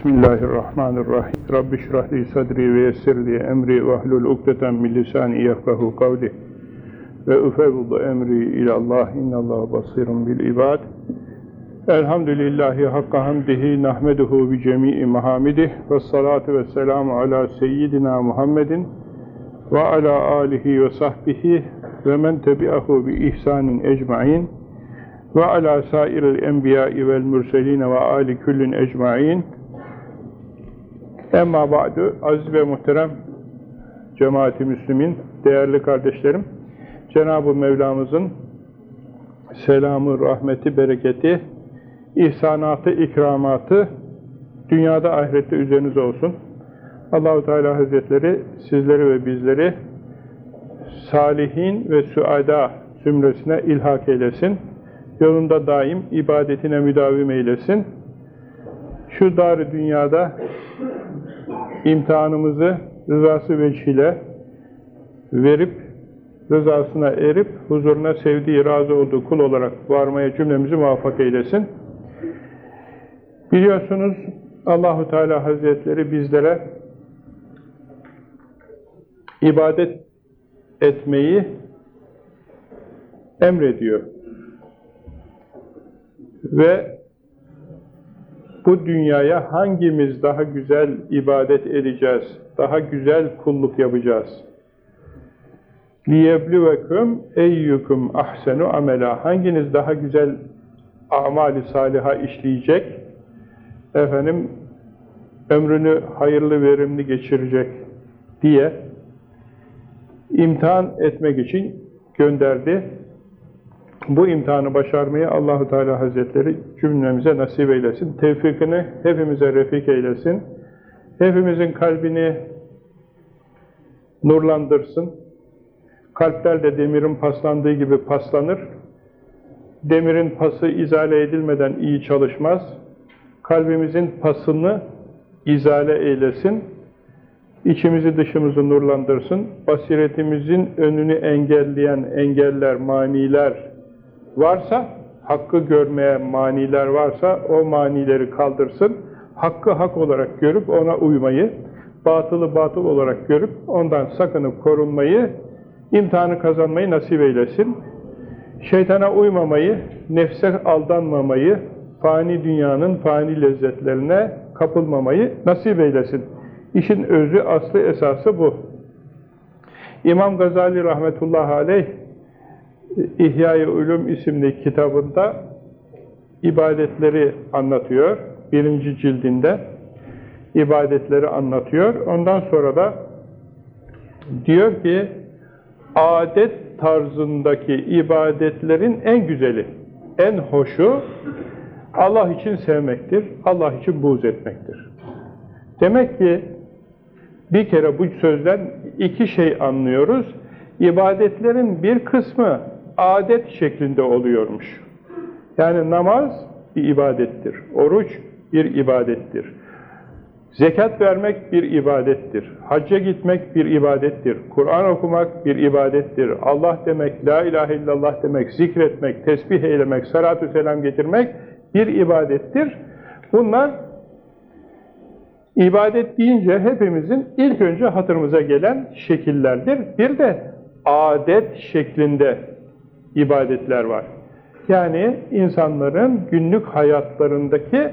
Bismillahirrahmanirrahim. Rabbi şrah li sadri ve yessir li emri ve ahlul ukdeten min lisani yefkahu kavli. Ve ufevdu emri ilallah innallahu basirun bil ibad. Elhamdülillahi hakka hamdihi nahmeduhu bi cemii mahamidih ve salatu ve selamu ala seyyidina Muhammedin ve ala alihi ve sahbihi ve men tebi'ahu bi ihsanin ecmain ve ala sairil enbiya'i vel mürseline ve ali küllün ecmain Emma ba'du, aziz ve muhterem cemaati müslümin, değerli kardeşlerim, Cenab-ı Mevlamızın selamı, rahmeti, bereketi, ihsanatı, ikramatı dünyada ahirette üzerinize olsun. Allahu Teala Hazretleri sizleri ve bizleri salihin ve suada zümresine ilhak eylesin. Yolunda daim ibadetine müdavim eylesin. Şu dar dünyada imtihanımızı rızası veçhiyle verip, rızasına erip, huzuruna sevdiği, razı olduğu kul olarak varmaya cümlemizi muvaffak eylesin. Biliyorsunuz Allahu Teala Hazretleri bizlere ibadet etmeyi emrediyor. Ve bu dünyaya hangimiz daha güzel ibadet edeceğiz, daha güzel kulluk yapacağız? لِيَبْلُوَكُمْ اَيُّكُمْ ahsenu amela Hanginiz daha güzel amali saliha işleyecek? Efendim, ömrünü hayırlı, verimli geçirecek diye imtihan etmek için gönderdi. Bu imtihanı başarmayı Allahu Teala Hazretleri cümlemize nasip eylesin. Tevfikini hepimize refik eylesin. Hepimizin kalbini nurlandırsın. Kalpler de demirin paslandığı gibi paslanır. Demirin pası izale edilmeden iyi çalışmaz. Kalbimizin pasını izale eylesin. İçimizi dışımızı nurlandırsın. Basiretimizin önünü engelleyen engeller, maniler, varsa, hakkı görmeye maniler varsa o manileri kaldırsın. Hakkı hak olarak görüp ona uymayı, batılı batıl olarak görüp ondan sakınıp korunmayı, imtihanı kazanmayı nasip eylesin. Şeytana uymamayı, nefse aldanmamayı, fani dünyanın fani lezzetlerine kapılmamayı nasip eylesin. İşin özü, aslı, esası bu. İmam Gazali rahmetullahi aleyh İhya-i Ulum isimli kitabında ibadetleri anlatıyor. Birinci cildinde ibadetleri anlatıyor. Ondan sonra da diyor ki adet tarzındaki ibadetlerin en güzeli, en hoşu Allah için sevmektir, Allah için buğz etmektir. Demek ki bir kere bu sözden iki şey anlıyoruz. İbadetlerin bir kısmı adet şeklinde oluyormuş. Yani namaz bir ibadettir. Oruç bir ibadettir. Zekat vermek bir ibadettir. Hacca gitmek bir ibadettir. Kur'an okumak bir ibadettir. Allah demek, la ilahe illallah demek, zikretmek, tesbih eylemek, salatü selam getirmek bir ibadettir. Bunlar ibadet deyince hepimizin ilk önce hatırımıza gelen şekillerdir. Bir de adet şeklinde ibadetler var. Yani insanların günlük hayatlarındaki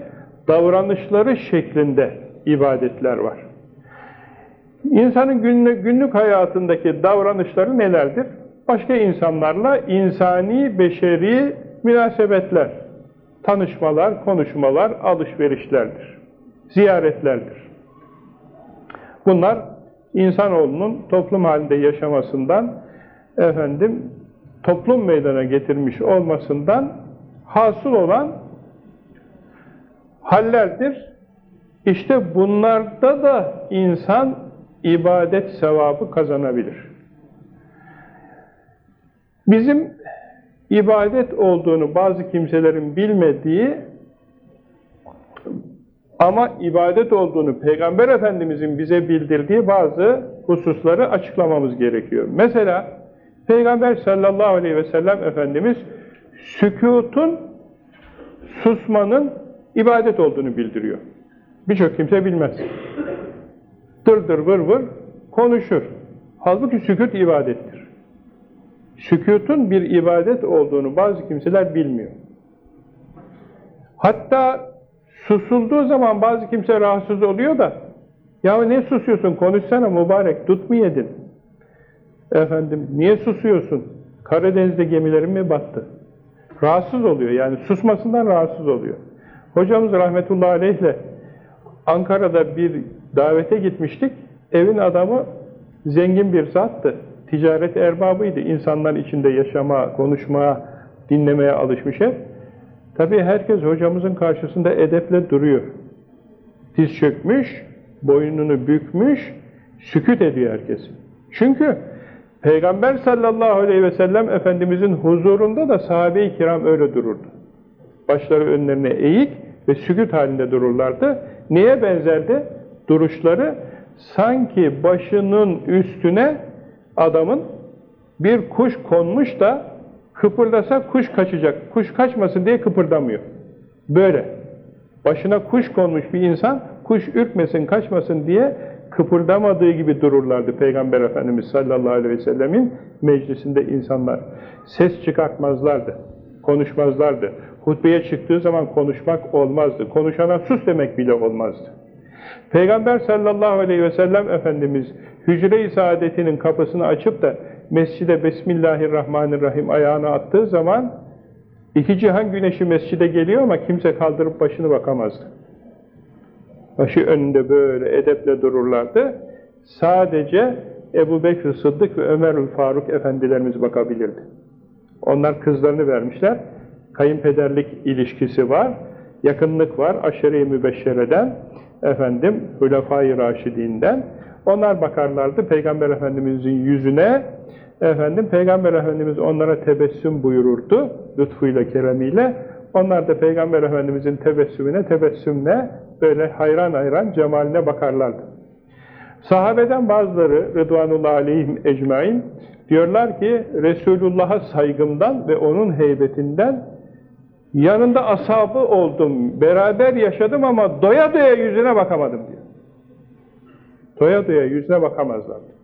davranışları şeklinde ibadetler var. İnsanın günlük, günlük hayatındaki davranışları nelerdir? Başka insanlarla insani, beşeri münasebetler, tanışmalar, konuşmalar, alışverişlerdir, ziyaretlerdir. Bunlar insanoğlunun toplum halinde yaşamasından efendim toplum meydana getirmiş olmasından hasıl olan hallerdir. İşte bunlarda da insan ibadet sevabı kazanabilir. Bizim ibadet olduğunu bazı kimselerin bilmediği ama ibadet olduğunu Peygamber Efendimizin bize bildirdiği bazı hususları açıklamamız gerekiyor. Mesela Peygamber sallallahu aleyhi ve sellem Efendimiz sükutun, susmanın ibadet olduğunu bildiriyor. Birçok kimse bilmez. Dır dır vır vır konuşur. Halbuki sükut ibadettir. Sükutun bir ibadet olduğunu bazı kimseler bilmiyor. Hatta susulduğu zaman bazı kimse rahatsız oluyor da ya ne susuyorsun konuşsana mübarek tut mu yedin? Efendim niye susuyorsun? Karadeniz'de gemilerin mi battı? Rahatsız oluyor yani susmasından rahatsız oluyor. Hocamız rahmetullahi aleyhle Ankara'da bir davete gitmiştik. Evin adamı zengin bir zattı. Ticaret erbabıydı. İnsanlar içinde yaşama, konuşmaya, dinlemeye alışmış hep. Tabii herkes hocamızın karşısında edeple duruyor. Diz çökmüş, boynunu bükmüş, süküt ediyor herkes. Çünkü Peygamber sallallahu aleyhi ve sellem Efendimizin huzurunda da sahabe-i kiram öyle dururdu. Başları önlerine eğik ve süküt halinde dururlardı. Neye benzerdi? Duruşları sanki başının üstüne adamın bir kuş konmuş da kıpırdasa kuş kaçacak. Kuş kaçmasın diye kıpırdamıyor. Böyle. Başına kuş konmuş bir insan kuş ürkmesin, kaçmasın diye kıpırdamadığı gibi dururlardı Peygamber Efendimiz sallallahu aleyhi ve sellemin meclisinde insanlar. Ses çıkartmazlardı, konuşmazlardı. Hutbeye çıktığı zaman konuşmak olmazdı. Konuşana sus demek bile olmazdı. Peygamber sallallahu aleyhi ve sellem Efendimiz hücre-i saadetinin kapısını açıp da mescide Bismillahirrahmanirrahim ayağını attığı zaman iki cihan güneşi mescide geliyor ama kimse kaldırıp başını bakamazdı. Başı önünde böyle edeple dururlardı. Sadece Ebu Bekir Sıddık ve Ömer Faruk efendilerimiz bakabilirdi. Onlar kızlarını vermişler. Kayınpederlik ilişkisi var. Yakınlık var. Aşere-i Mübeşşere'den efendim Hülefai Raşidinden. Onlar bakarlardı Peygamber Efendimizin yüzüne. Efendim Peygamber Efendimiz onlara tebessüm buyururdu lütfuyla, keremiyle. Onlar da Peygamber Efendimizin tebessümüne tebessümle böyle hayran hayran cemaline bakarlardı. Sahabeden bazıları Rıdvanullah aleyhim ecmain diyorlar ki Resulullah'a saygımdan ve onun heybetinden yanında asabı oldum, beraber yaşadım ama doya doya yüzüne bakamadım diyor. Doya doya yüzüne bakamazlardı.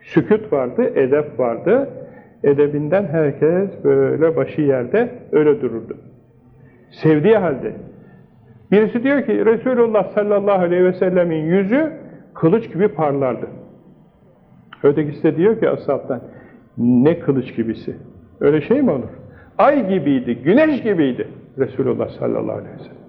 Sükut vardı, edep vardı. Edebinden herkes böyle başı yerde öyle dururdu. Sevdiği halde. Birisi diyor ki Resulullah sallallahu aleyhi ve sellemin yüzü kılıç gibi parlardı. Ötekisi de diyor ki ashabtan ne kılıç gibisi. Öyle şey mi olur? Ay gibiydi, güneş gibiydi Resulullah sallallahu aleyhi ve sellem.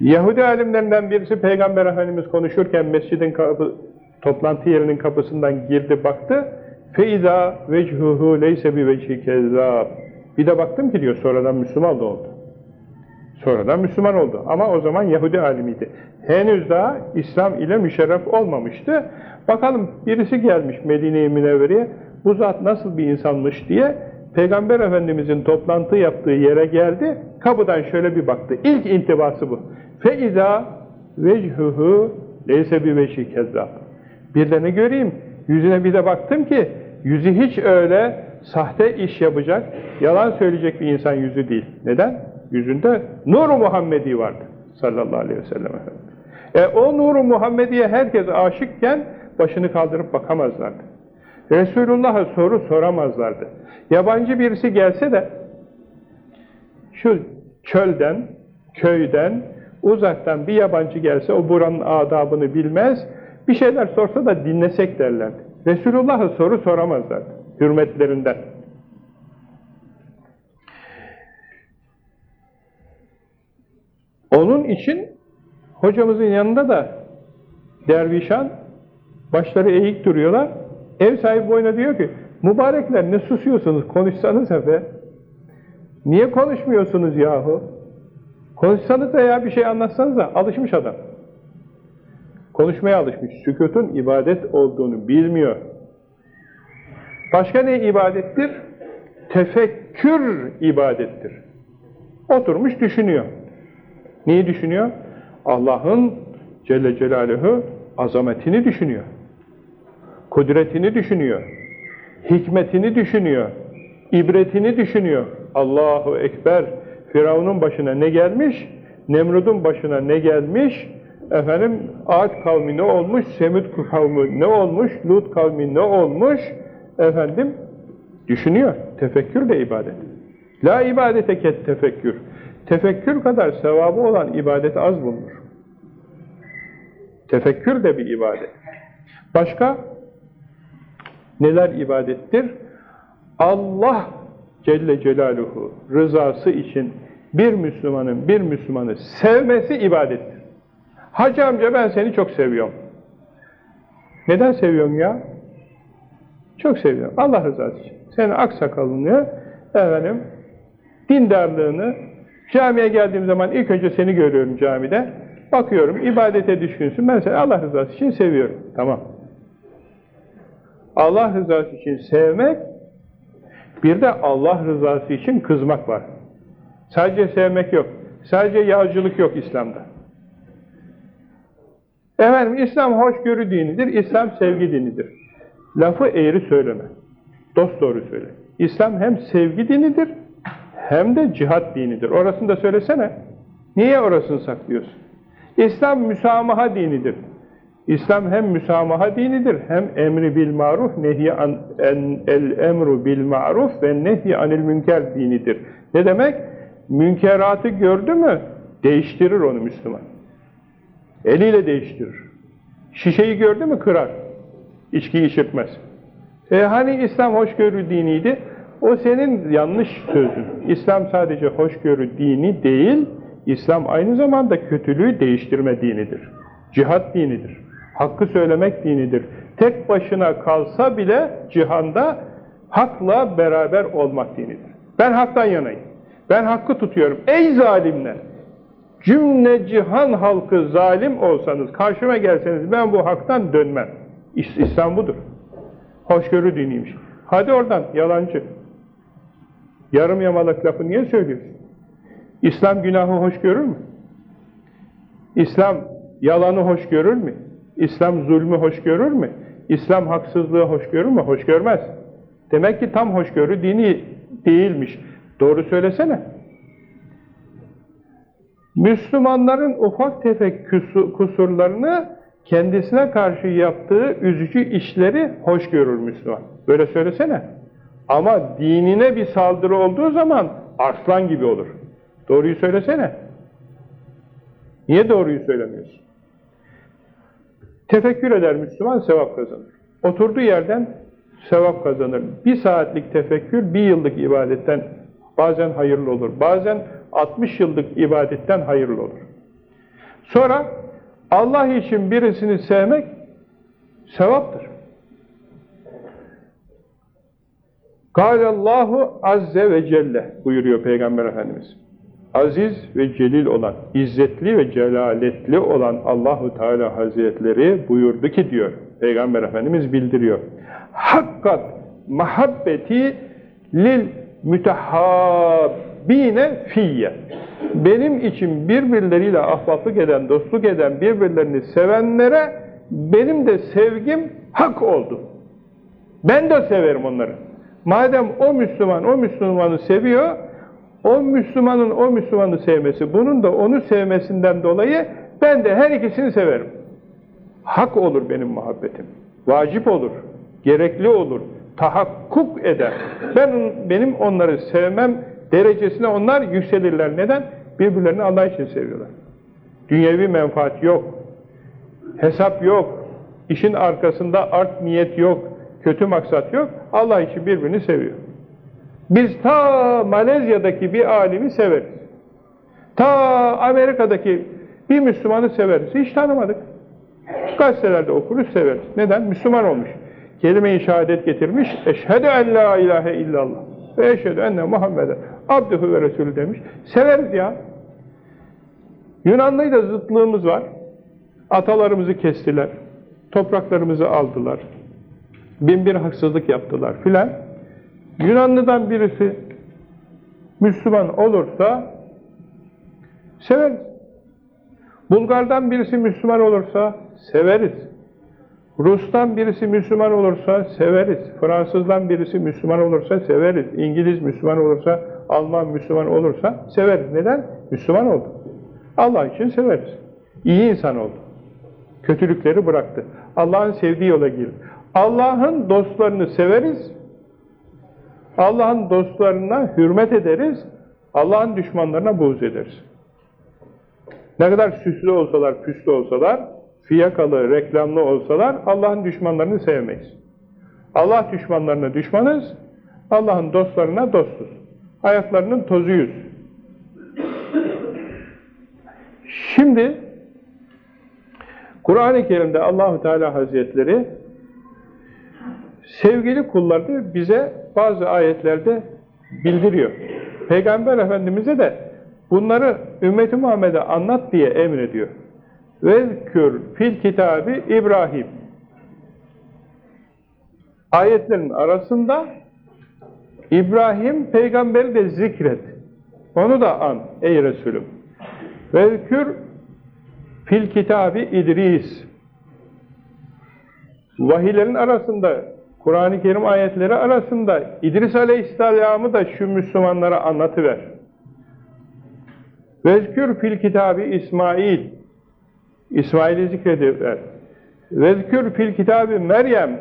Yahudi alimlerinden birisi Peygamber Efendimiz konuşurken mescidin kapı, toplantı yerinin kapısından girdi baktı. Feiza vechuhu leyse bi vecihi kezzab. Bir de baktım ki diyor sonradan Müslüman oldu. Sonradan Müslüman oldu. Ama o zaman Yahudi alimiydi. Henüz daha İslam ile müşerref olmamıştı. Bakalım birisi gelmiş Medine-i Münevvere'ye. Bu zat nasıl bir insanmış diye Peygamber Efendimizin toplantı yaptığı yere geldi. Kapıdan şöyle bir baktı. İlk intibası bu. Feiza vechuhu leyse bi vecihi kezzab. Bir de ne göreyim? Yüzüne bir de baktım ki yüzü hiç öyle sahte iş yapacak, yalan söyleyecek bir insan yüzü değil. Neden? Yüzünde Nur-u Muhammedi vardı sallallahu aleyhi ve sellem E, o Nur-u Muhammedi'ye herkes aşıkken başını kaldırıp bakamazlardı. Resulullah'a soru soramazlardı. Yabancı birisi gelse de şu çölden, köyden, uzaktan bir yabancı gelse o buranın adabını bilmez, bir şeyler sorsa da dinlesek derlerdi. Resulullah'a soru soramazlardı hürmetlerinden. Onun için hocamızın yanında da dervişan başları eğik duruyorlar. Ev sahibi boyuna diyor ki mübarekler ne susuyorsunuz konuşsanız be. Niye konuşmuyorsunuz yahu? Konuşsanız da ya bir şey anlatsanız da alışmış adam. Konuşmaya alışmış. Sükutun ibadet olduğunu bilmiyor. Başka ne ibadettir? Tefekkür ibadettir. Oturmuş düşünüyor. Neyi düşünüyor? Allah'ın Celle Celaluhu azametini düşünüyor. Kudretini düşünüyor. Hikmetini düşünüyor. ibretini düşünüyor. Allahu Ekber. Firavun'un başına ne gelmiş? Nemrud'un başına ne gelmiş? Efendim Ad kavmi ne olmuş? Semud kavmi ne olmuş? Lut kavmi ne olmuş? Efendim düşünüyor. Tefekkür de ibadet. La ibadete ket tefekkür. Tefekkür kadar sevabı olan ibadet az bulunur. Tefekkür de bir ibadet. Başka neler ibadettir? Allah Celle Celaluhu rızası için bir Müslümanın bir Müslümanı sevmesi ibadettir. Hacı amca ben seni çok seviyorum. Neden seviyorum ya? Çok seviyorum. Allah rızası için. Senin aksakalını, efendim, dindarlığını, camiye geldiğim zaman ilk önce seni görüyorum camide. Bakıyorum, ibadete düşkünsün. Ben seni Allah rızası için seviyorum. Tamam. Allah rızası için sevmek, bir de Allah rızası için kızmak var. Sadece sevmek yok. Sadece yağcılık yok İslam'da. Efendim, İslam hoşgörü dinidir, İslam sevgi dinidir. Lafı eğri söyleme. Dost doğru söyle. İslam hem sevgi dinidir, hem de cihat dinidir. Orasını da söylesene. Niye orasını saklıyorsun? İslam müsamaha dinidir. İslam hem müsamaha dinidir, hem emri bil maruf, nehy an en, el emru bil maruf ve nehy anil münker dinidir. Ne demek? Münkeratı gördü mü değiştirir onu Müslüman. Eliyle değiştirir. Şişeyi gördü mü kırar. İçki içirtmez. E hani İslam hoşgörü diniydi? O senin yanlış sözün. İslam sadece hoşgörü dini değil, İslam aynı zamanda kötülüğü değiştirme dinidir. Cihat dinidir. Hakkı söylemek dinidir. Tek başına kalsa bile cihanda hakla beraber olmak dinidir. Ben haktan yanayım. Ben hakkı tutuyorum. Ey zalimler! Cümle cihan halkı zalim olsanız, karşıma gelseniz ben bu haktan dönmem. İslam budur. Hoşgörü diniymiş. Hadi oradan yalancı. Yarım yamalak lafı niye söylüyorsun? İslam günahı hoş görür mü? İslam yalanı hoş görür mü? İslam zulmü hoş görür mü? İslam haksızlığı hoş görür mü? Hoş görmez. Demek ki tam hoşgörü dini değilmiş. Doğru söylesene. Müslümanların ufak tefek kusurlarını kendisine karşı yaptığı üzücü işleri hoş görür Müslüman. Böyle söylesene. Ama dinine bir saldırı olduğu zaman arslan gibi olur. Doğruyu söylesene. Niye doğruyu söylemiyorsun? Tefekkür eder Müslüman, sevap kazanır. Oturduğu yerden sevap kazanır. Bir saatlik tefekkür, bir yıllık ibadetten bazen hayırlı olur. Bazen 60 yıllık ibadetten hayırlı olur. Sonra Allah için birisini sevmek sevaptır. Allahu azze ve celle buyuruyor Peygamber Efendimiz. Aziz ve celil olan, izzetli ve celaletli olan Allahu Teala Hazretleri buyurdu ki diyor. Peygamber Efendimiz bildiriyor. Hakkat mahabbeti lil mütehabbine fiyye. Benim için birbirleriyle ahbaplık eden, dostluk eden, birbirlerini sevenlere benim de sevgim hak oldu. Ben de severim onları. Madem o Müslüman o Müslümanı seviyor, o Müslümanın o Müslümanı sevmesi, bunun da onu sevmesinden dolayı ben de her ikisini severim. Hak olur benim muhabbetim. Vacip olur, gerekli olur, tahakkuk eder. Ben benim onları sevmem derecesine onlar yükselirler. Neden? Birbirlerini Allah için seviyorlar. Dünyevi menfaat yok. Hesap yok. İşin arkasında art niyet yok. Kötü maksat yok. Allah için birbirini seviyor. Biz ta Malezya'daki bir alimi severiz. Ta Amerika'daki bir Müslümanı severiz. Hiç tanımadık. Gazetelerde okuruz, severiz. Neden? Müslüman olmuş. Kelime-i şehadet getirmiş. Eşhedü en la ilahe illallah. Ve eşhedü enne Muhammeden abdühü ve resulü demiş. Severiz ya. Yunanlıyla zıtlığımız var. Atalarımızı kestiler. Topraklarımızı aldılar. Bin bir haksızlık yaptılar filan. Yunanlıdan birisi Müslüman olursa severiz. Bulgardan birisi Müslüman olursa severiz. Rus'tan birisi Müslüman olursa severiz. Fransızdan birisi Müslüman olursa severiz. İngiliz Müslüman olursa, Alman Müslüman olursa severiz. Neden? Müslüman oldu. Allah için severiz. İyi insan oldu. Kötülükleri bıraktı. Allah'ın sevdiği yola girdi. Allah'ın dostlarını severiz. Allah'ın dostlarına hürmet ederiz. Allah'ın düşmanlarına buğz ederiz. Ne kadar süslü olsalar, püslü olsalar, fiyakalı, reklamlı olsalar Allah'ın düşmanlarını sevmeyiz. Allah düşmanlarına düşmanız, Allah'ın dostlarına dostuz. Ayaklarının tozuyuz. Şimdi Kur'an-ı Kerim'de Allahu Teala Hazretleri sevgili kullarını bize bazı ayetlerde bildiriyor. Peygamber Efendimiz'e de bunları ümmeti Muhammed'e anlat diye emrediyor. Vezkür fil kitabı İbrahim ayetlerin arasında İbrahim peygamberi de zikret. Onu da an ey Resulüm. Vezkür fil kitabı İdris. Vahiylerin arasında, Kur'an-ı Kerim ayetleri arasında İdris Aleyhisselam'ı da şu Müslümanlara anlatıver. Vezkür fil kitabı İsmail. İsmail'i zikrediver. Vezkür fil kitabı Meryem.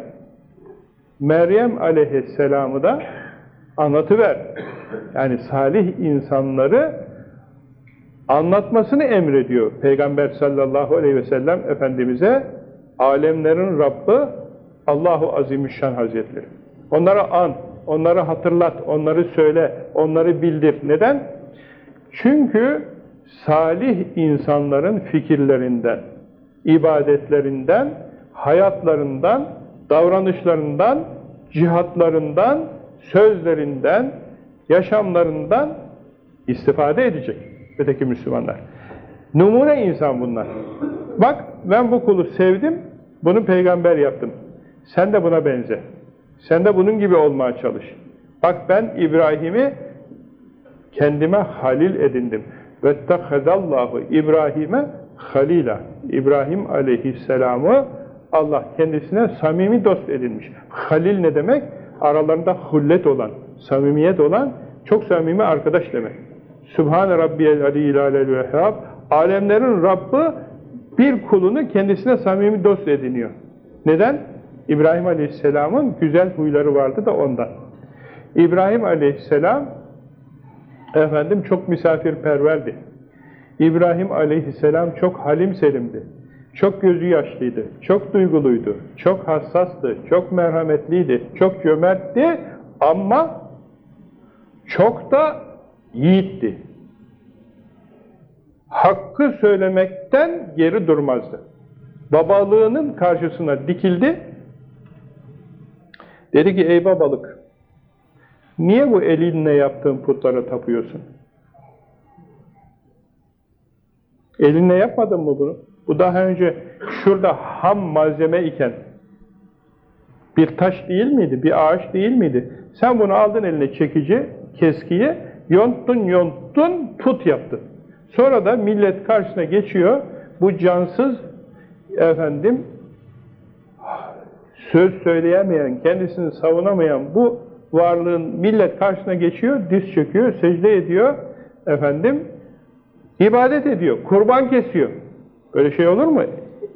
Meryem aleyhisselamı da anlatıver. Yani salih insanları anlatmasını emrediyor Peygamber sallallahu aleyhi ve sellem Efendimiz'e alemlerin Rabbi Allahu Azimüşşan Hazretleri. Onlara an, onları hatırlat, onları söyle, onları bildir. Neden? Çünkü salih insanların fikirlerinden, ibadetlerinden, hayatlarından, davranışlarından, cihatlarından, sözlerinden, yaşamlarından istifade edecek öteki Müslümanlar. Numune insan bunlar. Bak ben bu kulu sevdim, bunu peygamber yaptım. Sen de buna benze. Sen de bunun gibi olmaya çalış. Bak ben İbrahim'i kendime halil edindim. Vettekhezallahu İbrahim'e halila. İbrahim aleyhisselamı Allah kendisine samimi dost edinmiş. Halil ne demek? Aralarında hullet olan, samimiyet olan, çok samimi arkadaş demek. Sübhane Rabbiyel Aliyyil Alel Vehhab Alemlerin Rabbi bir kulunu kendisine samimi dost ediniyor. Neden? İbrahim Aleyhisselam'ın güzel huyları vardı da ondan. İbrahim Aleyhisselam efendim çok misafirperverdi. İbrahim Aleyhisselam çok halim selimdi. Çok gözü yaşlıydı, çok duyguluydu, çok hassastı, çok merhametliydi, çok cömertti ama çok da yiğitti. Hakkı söylemekten geri durmazdı. Babalığının karşısına dikildi. Dedi ki ey babalık, niye bu elinle yaptığın putlara tapıyorsun? Elinle yapmadın mı bunu? Bu daha önce şurada ham malzeme iken bir taş değil miydi, bir ağaç değil miydi? Sen bunu aldın eline çekici, keskiyi, yonttun yonttun, put yaptın. Sonra da millet karşısına geçiyor, bu cansız efendim söz söyleyemeyen, kendisini savunamayan bu varlığın millet karşısına geçiyor, diz çöküyor, secde ediyor, efendim ibadet ediyor, kurban kesiyor. Böyle şey olur mu?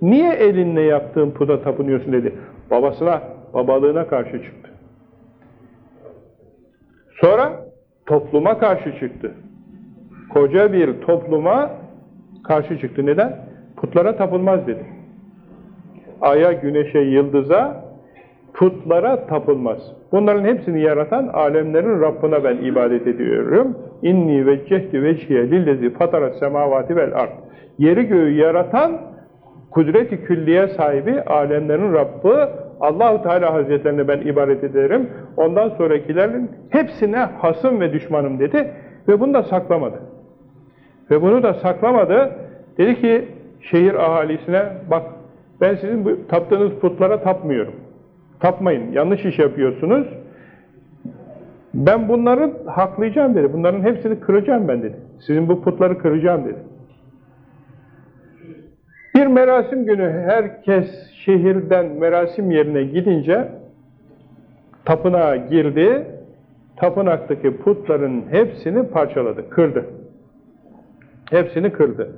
Niye elinle yaptığın puda tapınıyorsun dedi. Babasına, babalığına karşı çıktı. Sonra topluma karşı çıktı. Koca bir topluma karşı çıktı. Neden? Putlara tapılmaz dedi. Aya, güneşe, yıldıza, putlara tapılmaz. Bunların hepsini yaratan alemlerin Rabbine ben ibadet ediyorum. İnni veccehti vecihe lillezi fatara semavati vel ard. Yeri göğü yaratan kudret-i külliye sahibi alemlerin Rabbi Allahu Teala Hazretlerine ben ibadet ederim. Ondan sonrakilerin hepsine hasım ve düşmanım dedi ve bunu da saklamadı. Ve bunu da saklamadı. Dedi ki şehir ahalisine bak ben sizin bu taptığınız putlara tapmıyorum. Tapmayın. Yanlış iş yapıyorsunuz. Ben bunları haklayacağım dedi. Bunların hepsini kıracağım ben dedi. Sizin bu putları kıracağım dedi. Bir merasim günü herkes şehirden merasim yerine gidince tapınağa girdi, tapınaktaki putların hepsini parçaladı, kırdı. Hepsini kırdı.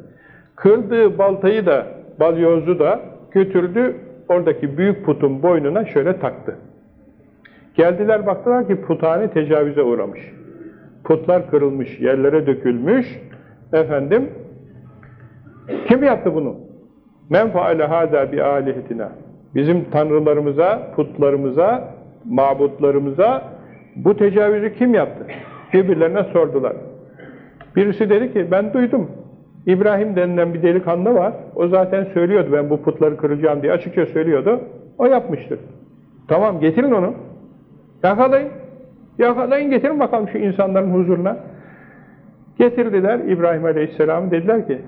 Kırdığı baltayı da, balyozu da götürdü, oradaki büyük putun boynuna şöyle taktı. Geldiler baktılar ki puthane tecavüze uğramış. Putlar kırılmış, yerlere dökülmüş. Efendim, kim yaptı bunu? Men faale hâdâ bi âlihetina. Bizim tanrılarımıza, putlarımıza, mabutlarımıza bu tecavüzü kim yaptı? Birbirlerine sordular. Birisi dedi ki ben duydum. İbrahim denilen bir delikanlı var. O zaten söylüyordu ben bu putları kıracağım diye açıkça söylüyordu. O yapmıştır. Tamam getirin onu. Yakalayın. Yakalayın getirin bakalım şu insanların huzuruna. Getirdiler İbrahim Aleyhisselam dediler ki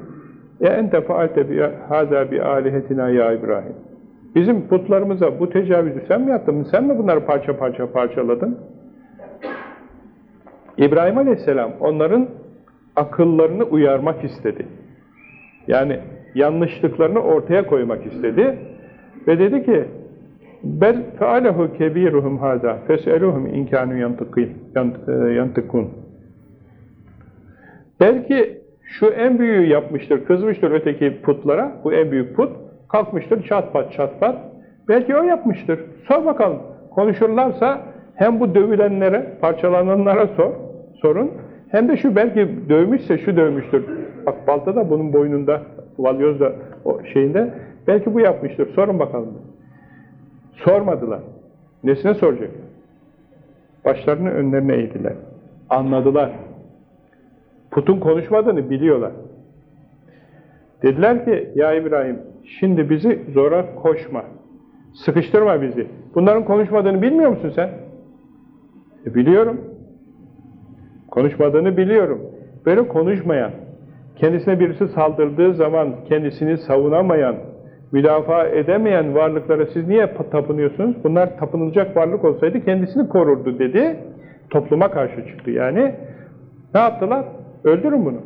ya ente faalte bi hâzâ bi âlihetina ya İbrahim. Bizim putlarımıza bu tecavüzü sen mi yaptın? Sen mi bunları parça parça parçaladın? İbrahim Aleyhisselam onların akıllarını uyarmak istedi. Yani yanlışlıklarını ortaya koymak istedi. Ve dedi ki bel fealehu kebiruhum hâzâ fes'eluhum inkânü yantıkûn Belki şu en büyüğü yapmıştır, kızmıştır öteki putlara, bu en büyük put, kalkmıştır çat pat çat pat. Belki o yapmıştır. Sor bakalım. Konuşurlarsa hem bu dövülenlere, parçalananlara sor, sorun. Hem de şu belki dövmüşse şu dövmüştür. Bak balta da bunun boynunda, valyoz da o şeyinde. Belki bu yapmıştır. Sorun bakalım. Sormadılar. Nesine soracak? Başlarını önlerine eğdiler. Anladılar. Putun konuşmadığını biliyorlar. Dediler ki, ya İbrahim, şimdi bizi zora koşma. Sıkıştırma bizi. Bunların konuşmadığını bilmiyor musun sen? E, biliyorum. Konuşmadığını biliyorum. Böyle konuşmayan, kendisine birisi saldırdığı zaman kendisini savunamayan, müdafaa edemeyen varlıklara siz niye tapınıyorsunuz? Bunlar tapınılacak varlık olsaydı kendisini korurdu dedi. Topluma karşı çıktı yani. Ne yaptılar? Öldürün bunu.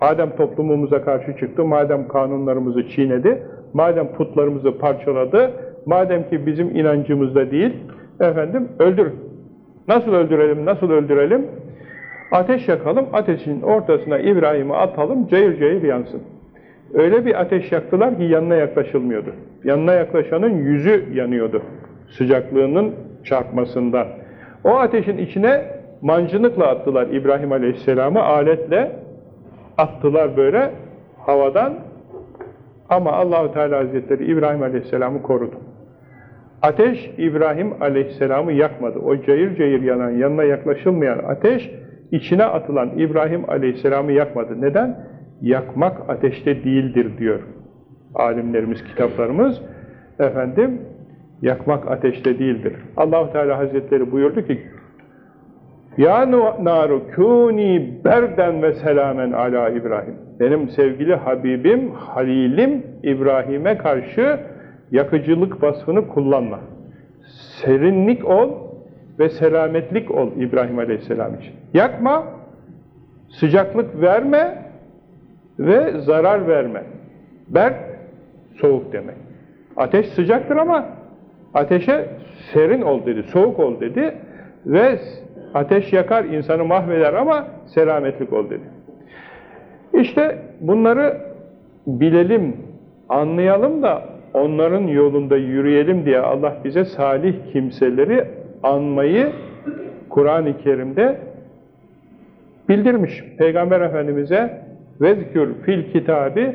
Madem toplumumuza karşı çıktı, madem kanunlarımızı çiğnedi, madem putlarımızı parçaladı, madem ki bizim inancımızda değil, efendim öldürün. Nasıl öldürelim, nasıl öldürelim? Ateş yakalım, ateşin ortasına İbrahim'i atalım, cayır cayır yansın. Öyle bir ateş yaktılar ki yanına yaklaşılmıyordu. Yanına yaklaşanın yüzü yanıyordu. Sıcaklığının çarpmasından. O ateşin içine mancınıkla attılar İbrahim Aleyhisselam'ı, aletle attılar böyle havadan. Ama Allahu Teala Hazretleri İbrahim Aleyhisselam'ı korudu. Ateş İbrahim Aleyhisselam'ı yakmadı. O cayır cayır yanan, yanına yaklaşılmayan ateş içine atılan İbrahim Aleyhisselam'ı yakmadı. Neden? Yakmak ateşte değildir diyor alimlerimiz, kitaplarımız. Efendim, yakmak ateşte değildir. Allahu Teala Hazretleri buyurdu ki Ya naru kuni berden ve selamen ala İbrahim. Benim sevgili Habibim, Halilim İbrahim'e karşı yakıcılık vasfını kullanma. Serinlik ol ve selametlik ol İbrahim Aleyhisselam için. Yakma, sıcaklık verme ve zarar verme. Berk, soğuk demek. Ateş sıcaktır ama ateşe serin ol dedi, soğuk ol dedi ve ateş yakar, insanı mahveder ama selametlik ol dedi. İşte bunları bilelim, anlayalım da onların yolunda yürüyelim diye Allah bize salih kimseleri anmayı Kur'an-ı Kerim'de bildirmiş. Peygamber Efendimiz'e vezkür fil kitabı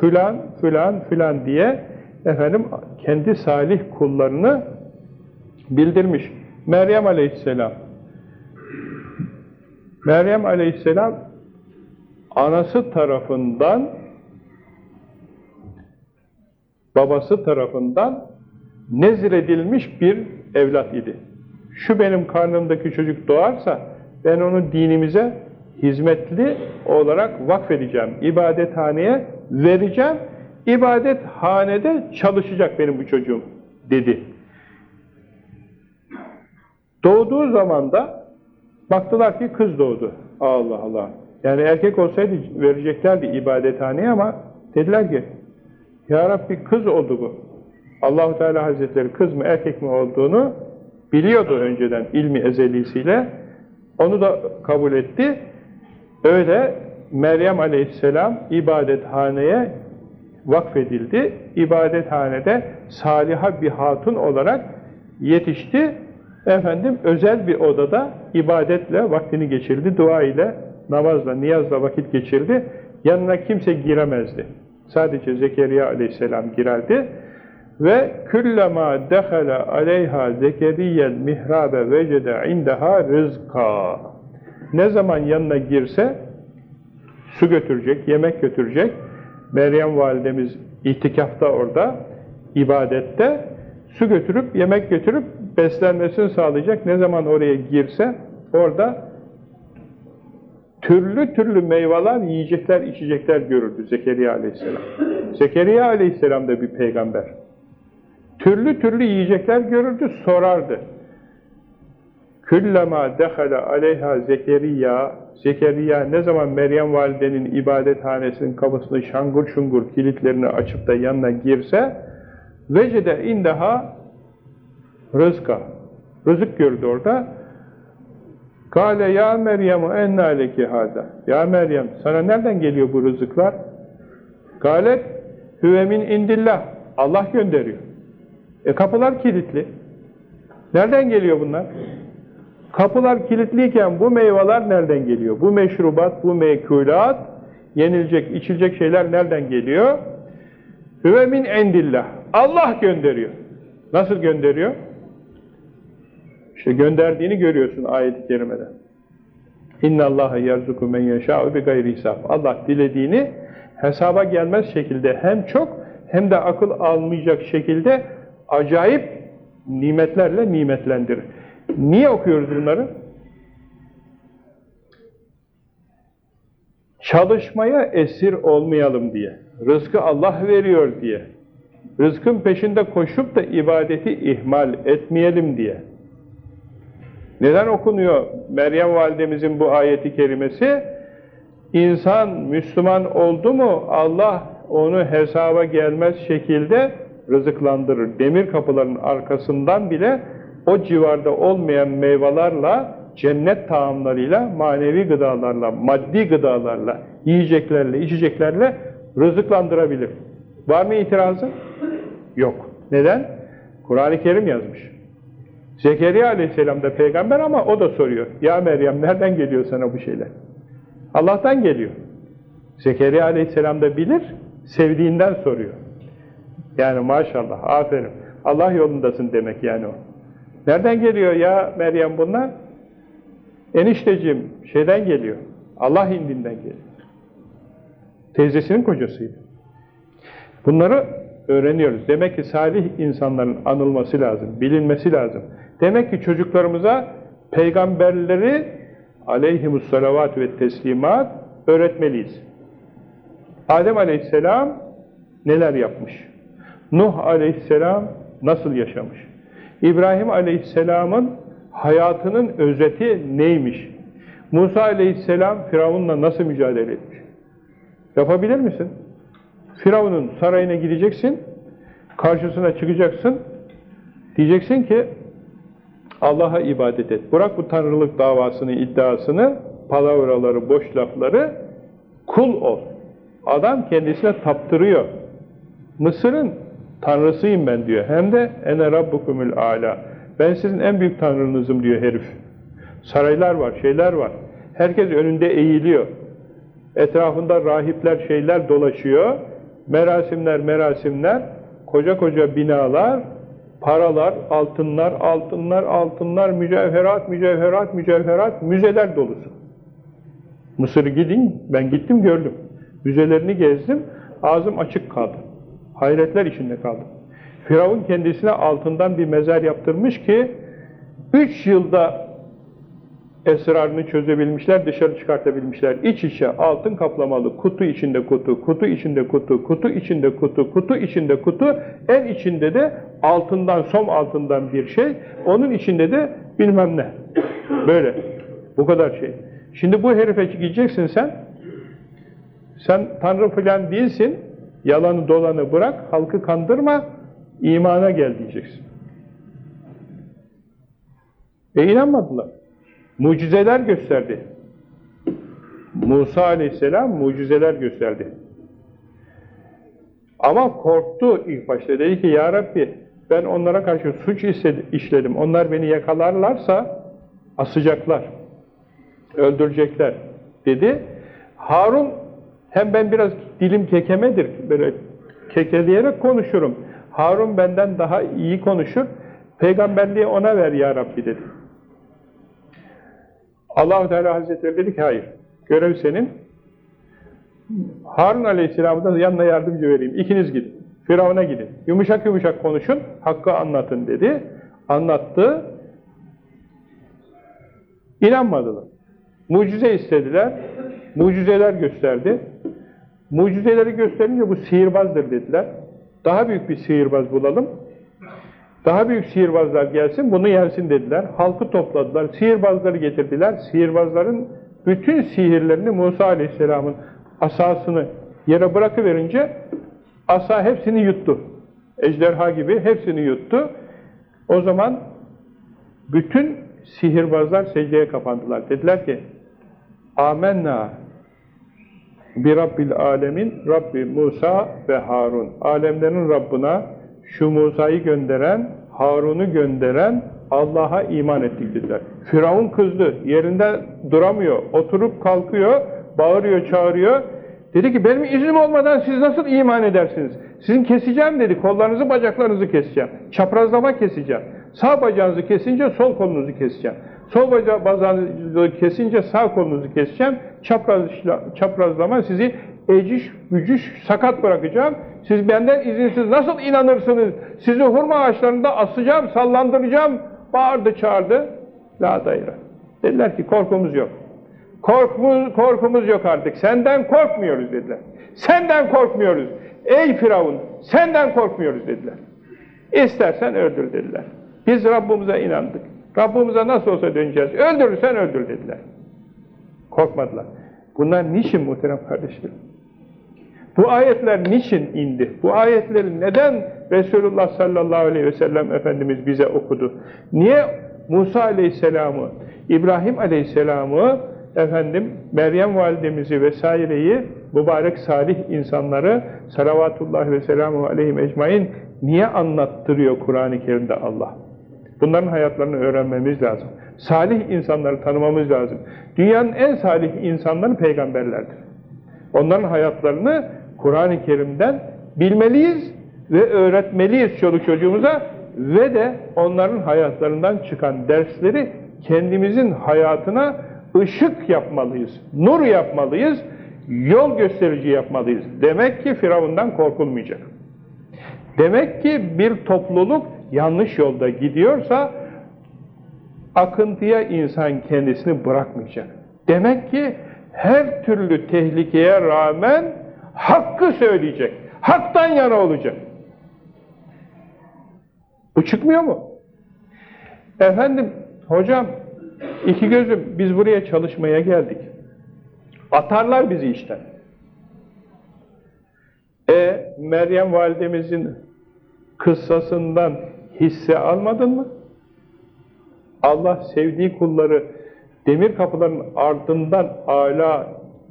filan filan filan diye efendim kendi salih kullarını bildirmiş. Meryem Aleyhisselam Meryem Aleyhisselam anası tarafından babası tarafından nezredilmiş bir evlat idi. Şu benim karnımdaki çocuk doğarsa ben onu dinimize hizmetli olarak vakfedeceğim. İbadethaneye vereceğim. İbadethanede çalışacak benim bu çocuğum dedi. Doğduğu zaman da baktılar ki kız doğdu. Allah Allah. Yani erkek olsaydı vereceklerdi ibadethaneye ama dediler ki Ya Rabbi kız oldu bu. Allahu Teala Hazretleri kız mı erkek mi olduğunu biliyordu önceden ilmi ezelisiyle. Onu da kabul etti. Öyle Meryem aleyhisselam ibadethaneye vakfedildi. İbadethanede saliha bir hatun olarak yetişti. Efendim özel bir odada ibadetle vaktini geçirdi. Dua ile, namazla, niyazla vakit geçirdi. Yanına kimse giremezdi. Sadece Zekeriya aleyhisselam girerdi. Ve küllema dehale aleyha zekeriyel mihrabe vecede indeha rızka. Ne zaman yanına girse su götürecek, yemek götürecek. Meryem validemiz itikafta orada, ibadette su götürüp, yemek götürüp beslenmesini sağlayacak. Ne zaman oraya girse orada türlü türlü meyveler, yiyecekler, içecekler görürdü Zekeriya aleyhisselam. Zekeriya aleyhisselam da bir peygamber. Türlü türlü yiyecekler görürdü, sorardı. Küllema dehale aleyha Zekeriya Zekeriya ne zaman Meryem validenin ibadethanesinin kapısını şangur şungur kilitlerini açıp da yanına girse vecede indaha rızka rızık gördü orada Kale ya Meryem enna leki hada Ya Meryem sana nereden geliyor bu rızıklar? Galet hüvemin indillah Allah gönderiyor. E kapılar kilitli. Nereden geliyor bunlar? Kapılar kilitliyken bu meyveler nereden geliyor? Bu meşrubat, bu mekulat, yenilecek, içilecek şeyler nereden geliyor? Hüve min endillah. Allah gönderiyor. Nasıl gönderiyor? İşte gönderdiğini görüyorsun ayet-i kerimede. Allaha yerzuku men yeşâ'u bi gayri hisab. Allah dilediğini hesaba gelmez şekilde hem çok hem de akıl almayacak şekilde acayip nimetlerle nimetlendirir. Niye okuyoruz bunları? Çalışmaya esir olmayalım diye. Rızkı Allah veriyor diye. Rızkın peşinde koşup da ibadeti ihmal etmeyelim diye. Neden okunuyor Meryem validemizin bu ayeti kerimesi? İnsan Müslüman oldu mu Allah onu hesaba gelmez şekilde rızıklandırır. Demir kapıların arkasından bile o civarda olmayan meyvelerle, cennet taamlarıyla, manevi gıdalarla, maddi gıdalarla, yiyeceklerle, içeceklerle rızıklandırabilir. Var mı itirazı? Yok. Neden? Kur'an-ı Kerim yazmış. Zekeriya aleyhisselam da peygamber ama o da soruyor. Ya Meryem nereden geliyor sana bu şeyler? Allah'tan geliyor. Zekeriya aleyhisselam da bilir, sevdiğinden soruyor. Yani maşallah, aferin. Allah yolundasın demek yani o. Nereden geliyor ya Meryem bunlar? Enişteciğim şeyden geliyor. Allah indinden geliyor. Teyzesinin kocasıydı. Bunları öğreniyoruz. Demek ki salih insanların anılması lazım, bilinmesi lazım. Demek ki çocuklarımıza peygamberleri aleyhimussalavat ve teslimat öğretmeliyiz. Adem aleyhisselam neler yapmış? Nuh aleyhisselam nasıl yaşamış? İbrahim aleyhisselamın hayatının özeti neymiş? Musa aleyhisselam Firavun'la nasıl mücadele etmiş? Yapabilir misin? Firavun'un sarayına gideceksin, karşısına çıkacaksın, diyeceksin ki Allah'a ibadet et. Bırak bu tanrılık davasını, iddiasını, palavraları, boş lafları, kul ol. Adam kendisine taptırıyor. Mısır'ın tanrısıyım ben diyor. Hem de ene rabbukumul ala. Ben sizin en büyük tanrınızım diyor herif. Saraylar var, şeyler var. Herkes önünde eğiliyor. Etrafında rahipler, şeyler dolaşıyor. Merasimler, merasimler, koca koca binalar, paralar, altınlar, altınlar, altınlar, mücevherat, mücevherat, mücevherat, müzeler dolusu. Mısır'ı gidin, ben gittim gördüm. Müzelerini gezdim, ağzım açık kaldı. Hayretler içinde kaldım. Firavun kendisine altından bir mezar yaptırmış ki, üç yılda esrarını çözebilmişler, dışarı çıkartabilmişler. İç içe altın kaplamalı, kutu içinde kutu, kutu içinde kutu, kutu içinde kutu, kutu içinde kutu, en içinde de altından, som altından bir şey, onun içinde de bilmem ne. Böyle, bu kadar şey. Şimdi bu herife gideceksin sen, sen Tanrı filan değilsin, yalanı dolanı bırak, halkı kandırma, imana gel diyeceksin. E inanmadılar. Mucizeler gösterdi. Musa aleyhisselam mucizeler gösterdi. Ama korktu ilk başta. Dedi ki Ya Rabbi ben onlara karşı suç işledim. Onlar beni yakalarlarsa asacaklar. Öldürecekler dedi. Harun hem ben biraz dilim kekemedir. Böyle kekeleyerek konuşurum. Harun benden daha iyi konuşur. Peygamberliği ona ver ya Rabbi dedi. Allah Teala Hazretleri dedi ki hayır. Görev senin. Harun Aleyhisselam'ı da yanına yardımcı vereyim. İkiniz gidin. Firavun'a gidin. Yumuşak yumuşak konuşun. Hakkı anlatın dedi. Anlattı. İnanmadılar. Mucize istediler. Mucizeler gösterdi. Mucizeleri gösterince bu sihirbazdır dediler. Daha büyük bir sihirbaz bulalım. Daha büyük sihirbazlar gelsin, bunu yensin dediler. Halkı topladılar, sihirbazları getirdiler. Sihirbazların bütün sihirlerini Musa Aleyhisselam'ın asasını yere bırakıverince asa hepsini yuttu. Ejderha gibi hepsini yuttu. O zaman bütün sihirbazlar secdeye kapandılar. Dediler ki Amenna bir Rabbil alemin Rabbi Musa ve Harun. Alemlerin Rabbına şu Musa'yı gönderen, Harun'u gönderen Allah'a iman ettik dediler. Firavun kızdı. Yerinde duramıyor. Oturup kalkıyor, bağırıyor, çağırıyor. Dedi ki benim iznim olmadan siz nasıl iman edersiniz? Sizin keseceğim dedi. Kollarınızı, bacaklarınızı keseceğim. Çaprazlama keseceğim. Sağ bacağınızı kesince sol kolunuzu keseceğim. Sol bacağınızı kesince sağ kolunuzu keseceğim. Çapraz, çaprazlama sizi eciş, gücüş, sakat bırakacağım. Siz benden izinsiz nasıl inanırsınız? Sizi hurma ağaçlarında asacağım, sallandıracağım. Bağırdı, çağırdı. La dayra. Dediler ki korkumuz yok. Korkumuz, korkumuz yok artık. Senden korkmuyoruz dediler. Senden korkmuyoruz. Ey Firavun, senden korkmuyoruz dediler. İstersen öldür dediler. Biz Rabbimize inandık. Rabbimize nasıl olsa döneceğiz. Öldürürsen öldür dediler. Korkmadılar. Bunlar niçin muhterem kardeşlerim? Bu ayetler niçin indi? Bu ayetleri neden Resulullah sallallahu aleyhi ve sellem Efendimiz bize okudu? Niye Musa aleyhisselamı, İbrahim aleyhisselamı, efendim Meryem validemizi vesaireyi, mübarek salih insanları salavatullahi ve selamu aleyhi ecmain niye anlattırıyor Kur'an-ı Kerim'de Allah? Bunların hayatlarını öğrenmemiz lazım. Salih insanları tanımamız lazım. Dünyanın en salih insanları peygamberlerdir. Onların hayatlarını Kur'an-ı Kerim'den bilmeliyiz ve öğretmeliyiz çoluk çocuğumuza ve de onların hayatlarından çıkan dersleri kendimizin hayatına ışık yapmalıyız, nur yapmalıyız, yol gösterici yapmalıyız. Demek ki Firavundan korkulmayacak. Demek ki bir topluluk yanlış yolda gidiyorsa akıntıya insan kendisini bırakmayacak. Demek ki her türlü tehlikeye rağmen hakkı söyleyecek. Haktan yana olacak. Bu çıkmıyor mu? Efendim, hocam, iki gözüm, biz buraya çalışmaya geldik. Atarlar bizi işte. E, Meryem validemizin kıssasından hisse almadın mı? Allah sevdiği kulları demir kapıların ardından ala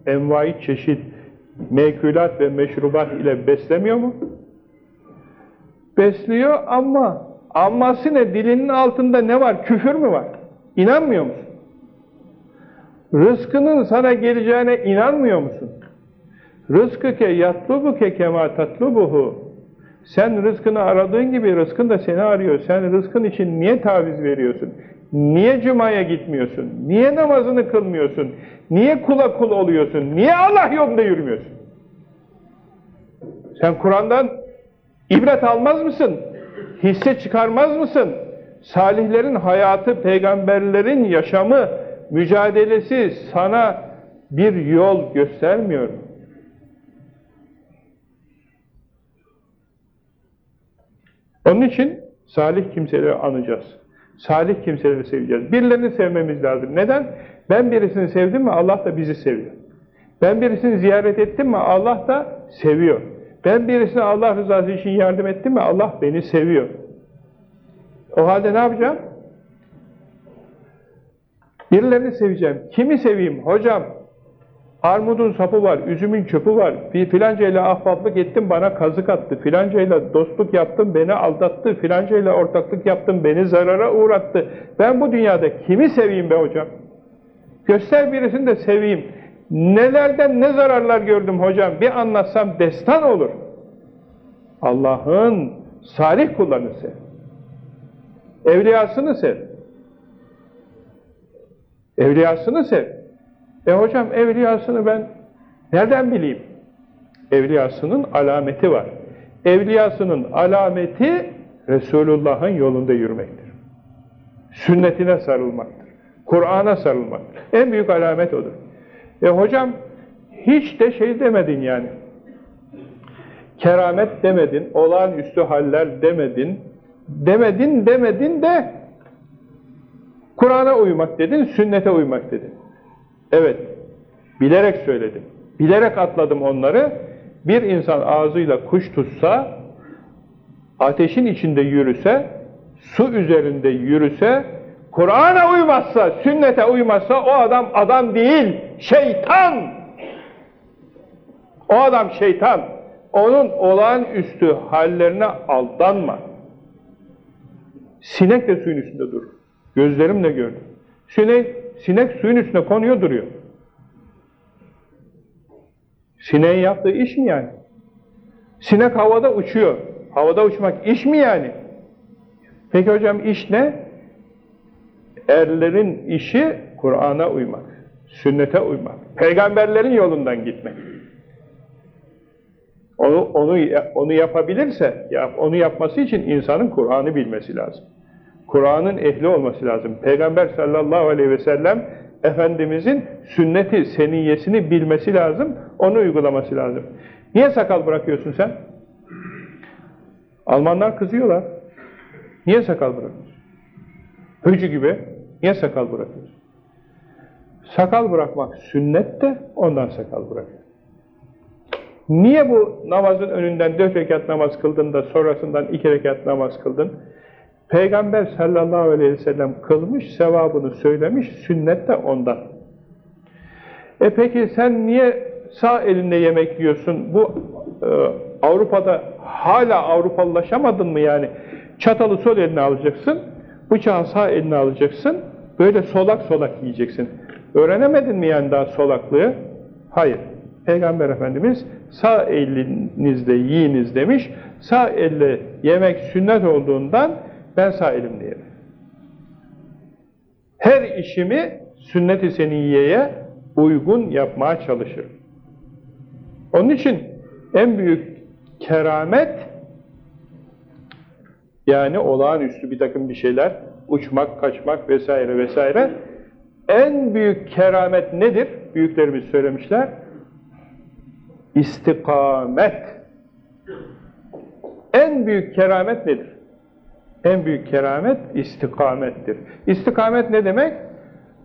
envai çeşit mekülat ve meşrubat ile beslemiyor mu? Besliyor ama amması ne? Dilinin altında ne var? Küfür mü var? İnanmıyor musun? Rızkının sana geleceğine inanmıyor musun? Rızkıke yatlubuke kema tatlubuhu sen rızkını aradığın gibi rızkın da seni arıyor. Sen rızkın için niye taviz veriyorsun? Niye cumaya gitmiyorsun? Niye namazını kılmıyorsun? Niye kula kul oluyorsun? Niye Allah yolunda yürümüyorsun? Sen Kur'an'dan ibret almaz mısın? Hisse çıkarmaz mısın? Salihlerin hayatı, peygamberlerin yaşamı, mücadelesi sana bir yol göstermiyor mu? Onun için salih kimseleri anacağız. Salih kimseleri seveceğiz. Birilerini sevmemiz lazım. Neden? Ben birisini sevdim mi Allah da bizi seviyor. Ben birisini ziyaret ettim mi Allah da seviyor. Ben birisine Allah rızası için yardım ettim mi Allah beni seviyor. O halde ne yapacağım? Birilerini seveceğim. Kimi seveyim? Hocam, Armudun sapı var, üzümün çöpü var. Bir filancayla ahbaplık ettim bana kazık attı. Filancayla dostluk yaptım beni aldattı. Filancayla ortaklık yaptım beni zarara uğrattı. Ben bu dünyada kimi seveyim be hocam? Göster birisini de seveyim. Nelerden ne zararlar gördüm hocam bir anlatsam destan olur. Allah'ın salih kullarını sev. Evliyasını sev. Evliyasını sev. E hocam evliyasını ben nereden bileyim? Evliyasının alameti var. Evliyasının alameti Resulullah'ın yolunda yürümektir. Sünnetine sarılmaktır. Kur'an'a sarılmaktır. En büyük alamet odur. E hocam hiç de şey demedin yani. Keramet demedin, olağanüstü haller demedin, demedin demedin de Kur'an'a uymak dedin, sünnete uymak dedin. Evet, bilerek söyledim. Bilerek atladım onları. Bir insan ağzıyla kuş tutsa, ateşin içinde yürüse, su üzerinde yürüse, Kur'an'a uymazsa, sünnete uymazsa o adam adam değil, şeytan. O adam şeytan. Onun olağanüstü hallerine aldanma. Sinek de suyun üstünde durur. Gözlerimle gördüm. Sinek, sinek suyun üstüne konuyor duruyor. Sineğin yaptığı iş mi yani? Sinek havada uçuyor. Havada uçmak iş mi yani? Peki hocam iş ne? Erlerin işi Kur'an'a uymak, sünnete uymak, peygamberlerin yolundan gitmek. Onu, onu, onu yapabilirse, onu yapması için insanın Kur'an'ı bilmesi lazım. Kur'an'ın ehli olması lazım. Peygamber sallallahu aleyhi ve sellem Efendimizin sünneti, seniyesini bilmesi lazım, onu uygulaması lazım. Niye sakal bırakıyorsun sen? Almanlar kızıyorlar. Niye sakal bırakıyorsun? Hıcı gibi. Niye sakal bırakıyorsun? Sakal bırakmak sünnet de ondan sakal bırakıyor. Niye bu namazın önünden dört rekat namaz kıldın da sonrasından iki rekat namaz kıldın? Peygamber sallallahu aleyhi ve sellem kılmış, sevabını söylemiş, sünnet de ondan. E peki sen niye sağ elinde yemek yiyorsun? Bu e, Avrupa'da hala Avrupalılaşamadın mı yani? Çatalı sol eline alacaksın, bıçağı sağ eline alacaksın, böyle solak solak yiyeceksin. Öğrenemedin mi yani daha solaklığı? Hayır. Peygamber Efendimiz sağ elinizle yiyiniz demiş. Sağ elle yemek sünnet olduğundan ben sağ elimle yerim. Her işimi sünnet-i seniyeye uygun yapmaya çalışırım. Onun için en büyük keramet yani olağanüstü bir takım bir şeyler uçmak, kaçmak vesaire vesaire en büyük keramet nedir? Büyüklerimiz söylemişler. İstikamet. En büyük keramet nedir? En büyük keramet istikamettir. İstikamet ne demek?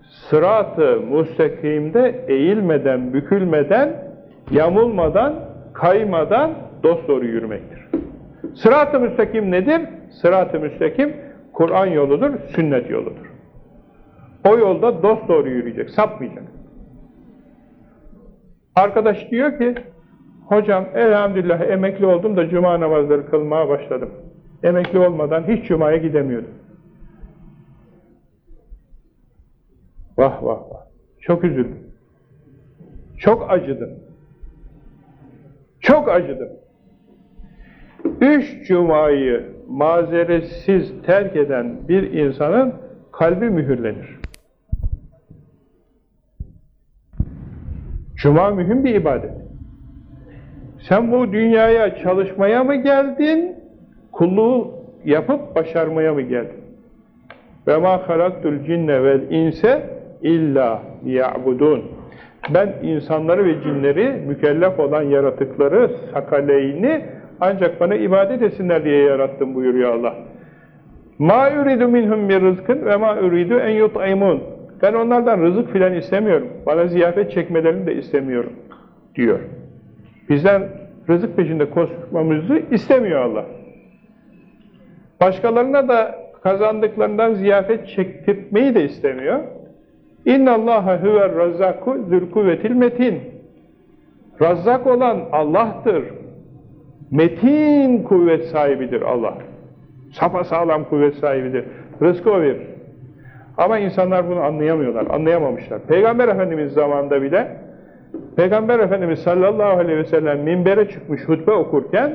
Sırat-ı mustakimde eğilmeden, bükülmeden, yamulmadan, kaymadan dosdoğru yürümektir. Sırat-ı müstakim nedir? Sırat-ı müstakim Kur'an yoludur, sünnet yoludur. O yolda dosdoğru yürüyecek, sapmayacak. Arkadaş diyor ki, hocam elhamdülillah emekli oldum da cuma namazları kılmaya başladım. Emekli olmadan hiç cumaya gidemiyordum. Vah vah vah. Çok üzüldüm. Çok acıdım. Çok acıdım. Üç cumayı mazeretsiz terk eden bir insanın kalbi mühürlenir. Cuma mühim bir ibadet. Sen bu dünyaya çalışmaya mı geldin, kulluğu yapıp başarmaya mı geldin? Ve ma halaktul cinne vel inse illa liya'budun. Ben insanları ve cinleri mükellef olan yaratıkları sakaleyni ancak bana ibadet etsinler diye yarattım buyuruyor Allah. Ma uridu minhum bir rızkın ve ma uridu en yut'imun. Ben onlardan rızık filan istemiyorum. Bana ziyafet çekmelerini de istemiyorum diyor. Bizden rızık peşinde koşmamızı istemiyor Allah. Başkalarına da kazandıklarından ziyafet çektirmeyi de istemiyor. Allaha huver razzaku zül kuvvetil metin. Razzak olan Allah'tır. Metin kuvvet sahibidir Allah. Sapa sağlam kuvvet sahibidir. Rızkı o verir. Ama insanlar bunu anlayamıyorlar, anlayamamışlar. Peygamber Efendimiz zamanında bile Peygamber Efendimiz sallallahu aleyhi ve sellem minbere çıkmış hutbe okurken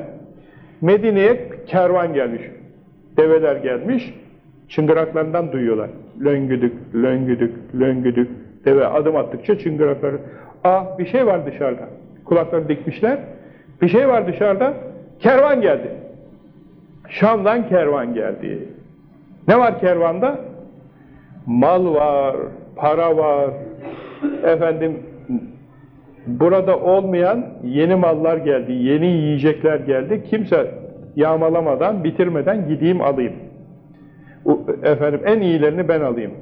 Medine'ye kervan gelmiş. Develer gelmiş. Çıngıraklarından duyuyorlar. Löngüdük, löngüdük, löngüdük. Deve adım attıkça çıngırakları. Aa bir şey var dışarıda. Kulakları dikmişler. Bir şey var dışarıda. Kervan geldi. Şam'dan kervan geldi. Ne var kervanda? Mal var, para var. Efendim burada olmayan yeni mallar geldi, yeni yiyecekler geldi. Kimse yağmalamadan, bitirmeden gideyim alayım. Efendim en iyilerini ben alayım.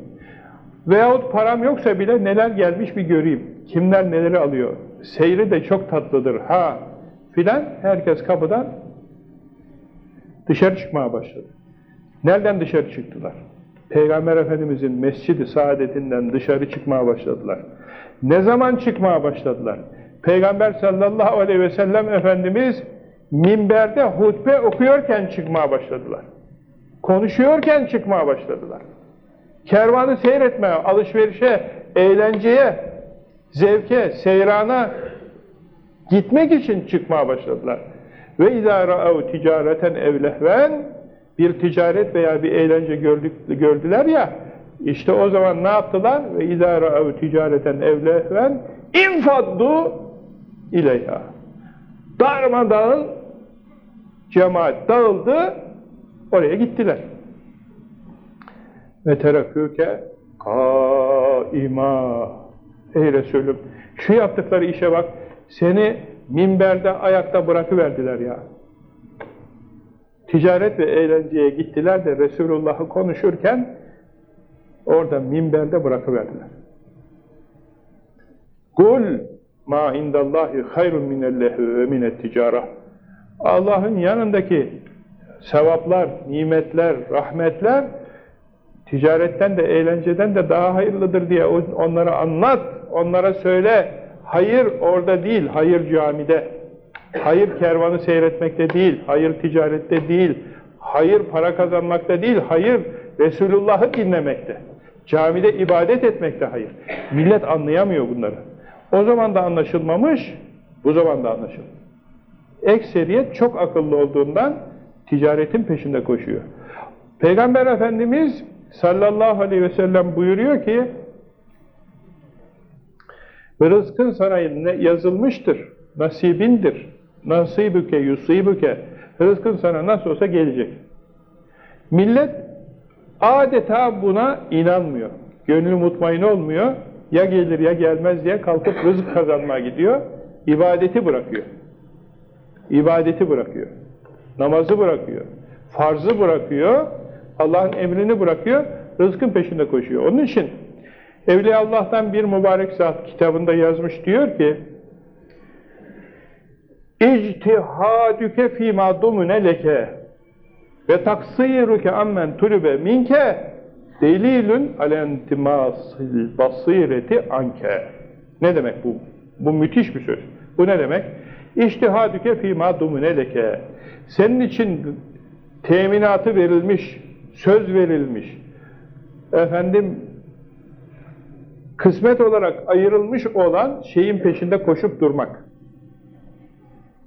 Veyahut param yoksa bile neler gelmiş bir göreyim. Kimler neleri alıyor. Seyri de çok tatlıdır. Ha filan herkes kapıdan dışarı çıkmaya başladı. Nereden dışarı çıktılar? Peygamber Efendimizin mescidi saadetinden dışarı çıkmaya başladılar. Ne zaman çıkmaya başladılar? Peygamber sallallahu aleyhi ve sellem Efendimiz minberde hutbe okuyorken çıkmaya başladılar. Konuşuyorken çıkmaya başladılar. Kervanı seyretmeye, alışverişe, eğlenceye, zevke, seyrana gitmek için çıkmaya başladılar. Ve izâ ra'av ticareten evlehven bir ticaret veya bir eğlence gördük, gördüler ya işte o zaman ne yaptılar? Ve izâ ra'av ticareten evlehven infaddu ileyha. Darmadağın cemaat dağıldı, oraya gittiler. Ve teraküke kaima Ey Resulüm, şu yaptıkları işe bak, seni minberde ayakta bırakıverdiler ya. Ticaret ve eğlenceye gittiler de Resulullah'ı konuşurken orada minberde bırakıverdiler. Kul ma indallahi hayrun minellehi ve minet ticara. Allah'ın yanındaki sevaplar, nimetler, rahmetler ticaretten de eğlenceden de daha hayırlıdır diye onlara anlat, onlara söyle. Hayır orada değil, hayır camide. Hayır kervanı seyretmekte değil, hayır ticarette değil, hayır para kazanmakta değil, hayır Resulullah'ı dinlemekte. Camide ibadet etmekte hayır. Millet anlayamıyor bunları. O zaman da anlaşılmamış, bu zaman da anlaşıldı. Ekseriyet çok akıllı olduğundan ticaretin peşinde koşuyor. Peygamber Efendimiz sallallahu aleyhi ve sellem buyuruyor ki rızkın sana yazılmıştır, nasibindir. Nasibüke, yusibüke. Rızkın sana nasıl olsa gelecek. Millet adeta buna inanmıyor. Gönlü mutmain olmuyor. Ya gelir ya gelmez diye kalkıp rızık kazanmaya gidiyor. İbadeti bırakıyor. İbadeti bırakıyor. Namazı bırakıyor. Farzı bırakıyor. Allah'ın emrini bırakıyor. Rızkın peşinde koşuyor. Onun için Evliya Allah'tan bir mübarek zat kitabında yazmış diyor ki İctihadüke fîmâ dumune leke ve taksiruke ammen tulübe minke delilün alentimâsil basireti anke. Ne demek bu? Bu müthiş bir söz. Bu ne demek? İçtihadüke fîmâ dumune leke. Senin için teminatı verilmiş, söz verilmiş, efendim kısmet olarak ayrılmış olan şeyin peşinde koşup durmak.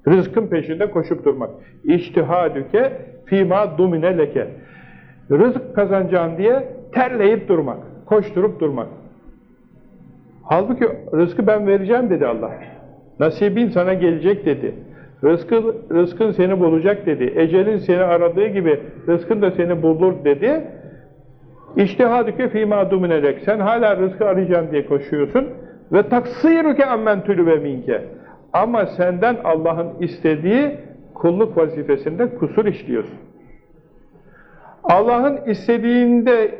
Rızkın peşinde koşup durmak. İçtihadüke fîmâ dumine leke. Rızık kazanacağım diye terleyip durmak. Koşturup durmak. Halbuki rızkı ben vereceğim dedi Allah. Nasibin sana gelecek dedi. Rızkın, rızkın seni bulacak dedi. Ecelin seni aradığı gibi rızkın da seni bulur dedi. İçtihadüke fîmâ duminelek. Sen hala rızkı arayacağım diye koşuyorsun. Ve taksiruke ammen tülü ve minke. Ama senden Allah'ın istediği kulluk vazifesinde kusur işliyorsun. Allah'ın istediğinde